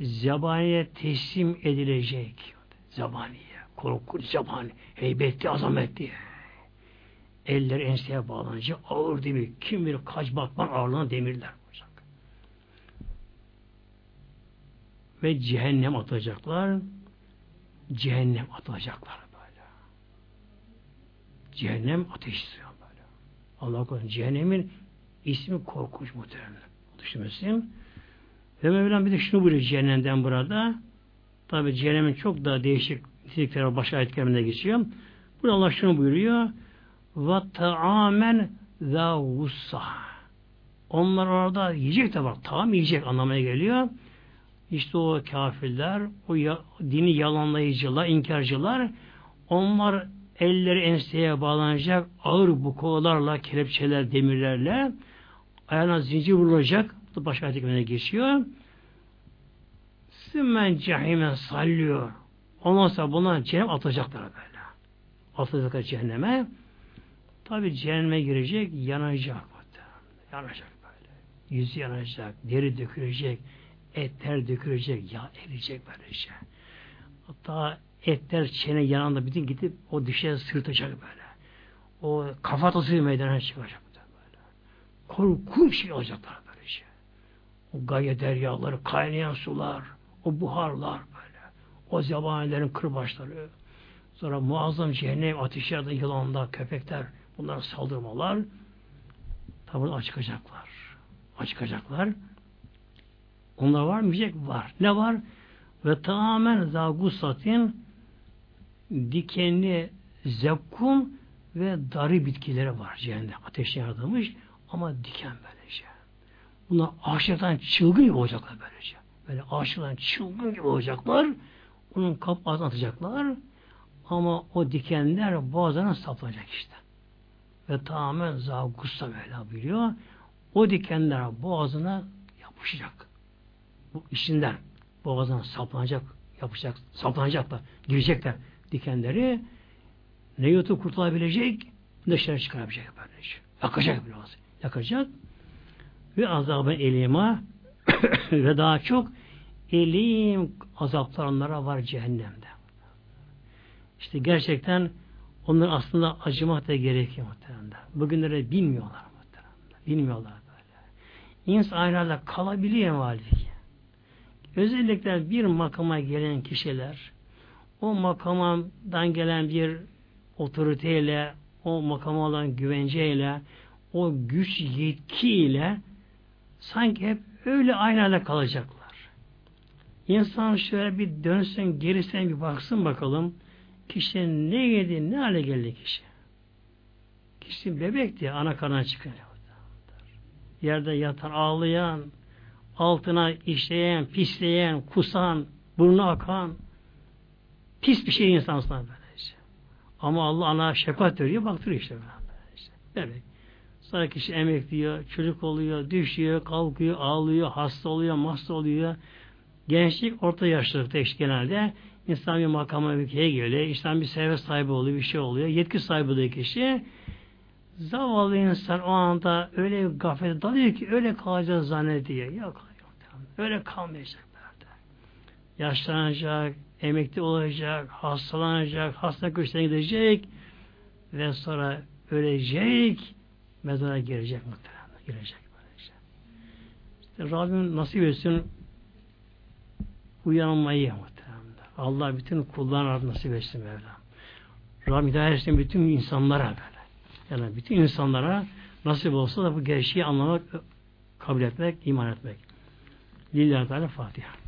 zabaniye teslim edilecek. Zabaniye. Korkunç zabani. Heybetli, azametli. Eller enseye bağlanınca ağır demir. Kim bilir kaç bakman ağırlığına demirler olacak. Ve cehennem atacaklar. Cehennem atacaklar. Cehennem ateş istiyor böyle. Allah korusun. Cehennemin ismi korkunç muhtemelen. Düşünmesin. Ve Mevlam bir de şunu buyuruyor cehennemden burada. Tabi cehennemin çok daha değişik nitelikleri başka ayet keriminde geçiyor. Burada Allah şunu buyuruyor. Ve taamen za Onlar orada yiyecek de bak. Tamam yiyecek anlamaya geliyor. İşte o kafirler, o ya, dini yalanlayıcılar, inkarcılar onlar elleri enseye bağlanacak ağır bukolarla, kelepçeler, demirlerle ayağına zincir vurulacak. Bu başka ayet geçiyor. Sümmen cehimen sallıyor. Ondan sonra buna cehennem atacaklar böyle. Atacaklar cehenneme. Tabi cehenneme girecek, yanacak. Yanacak böyle. Yüzü yanacak, deri dökülecek, etler dökülecek, yağ eriyecek böyle şey. Hatta etler çene yanında bütün gidip o dişe sırtacak böyle. O kafatası meydana çıkacak böyle. Korkunç şey olacaklar böyle şey. O gaye deryaları, kaynayan sular, o buharlar böyle. O zebanilerin kırbaçları. Sonra muazzam cehennem ateşlerde yılanlar, köpekler bunlara saldırmalar. Tabi açıkacaklar. Açıkacaklar. Onlar var mı? Var. Ne var? Ve tamamen zagusatin dikenli zekkum ve darı bitkileri var cehennemde. Ateşe yaratılmış ama diken böylece. Bunlar ağaçlardan çılgın gibi olacaklar böylece. Böyle ağaçlardan çılgın gibi olacaklar. Onun kap atacaklar. Ama o dikenler boğazına saplanacak işte. Ve tamamen zagussa böyle biliyor. O dikenler boğazına yapışacak bu işinden boğazdan saplanacak, yapacak, saplanacaklar, girecekler dikenleri ne yutup kurtulabilecek dışarı çıkarabilecek böylece. Yakacak biraz. Yakacak ve azabı elima ve daha çok elim azaplar var cehennemde. İşte gerçekten onlar aslında acımak da gerekiyor muhtemelen. Bugünlere bilmiyorlar muhtemelen. Bilmiyorlar böyle. İnsan aynı kalabiliyor halbuki. Özellikle bir makama gelen kişiler o makamdan gelen bir otoriteyle o makama olan güvenceyle o güç yetkiyle sanki hep öyle aynı kalacaklar. İnsan şöyle bir dönsün gerisine bir baksın bakalım kişi ne yedi ne hale geldi kişi. Kişi bebekti ana karnına çıkıyor. Yerde yatan ağlayan altına işleyen, pisleyen, kusan, burnu akan pis bir şey insansına böylece. Ama Allah ana şefkat veriyor, baktırıyor işte böylece. Bebek. Sonra kişi emekliyor, çocuk oluyor, düşüyor, kalkıyor, ağlıyor, hasta oluyor, hasta oluyor. Gençlik orta yaşlılıkta işte genelde insan bir makama ülkeye geliyor. İnsan bir servet sahibi oluyor, bir şey oluyor. Yetki sahibi oluyor kişi. Zavallı insan o anda öyle gaflete dalıyor ki öyle kalacağız zannediyor. Yok Öyle kalmayacak. Yaşlanacak, emekli olacak, hastalanacak, hasta köşesine gidecek ve sonra ölecek, mezara girecek muhtemelen. Girecek böylece. İşte Rabbim nasip etsin uyanmayı muhtemelen. Allah bütün kullarına nasip etsin Mevlam. Rabbim hidayet etsin bütün insanlara böyle. Yani bütün insanlara nasip olsa da bu gerçeği anlamak, kabul etmek, iman etmek. Lillahi Teala Fatiha.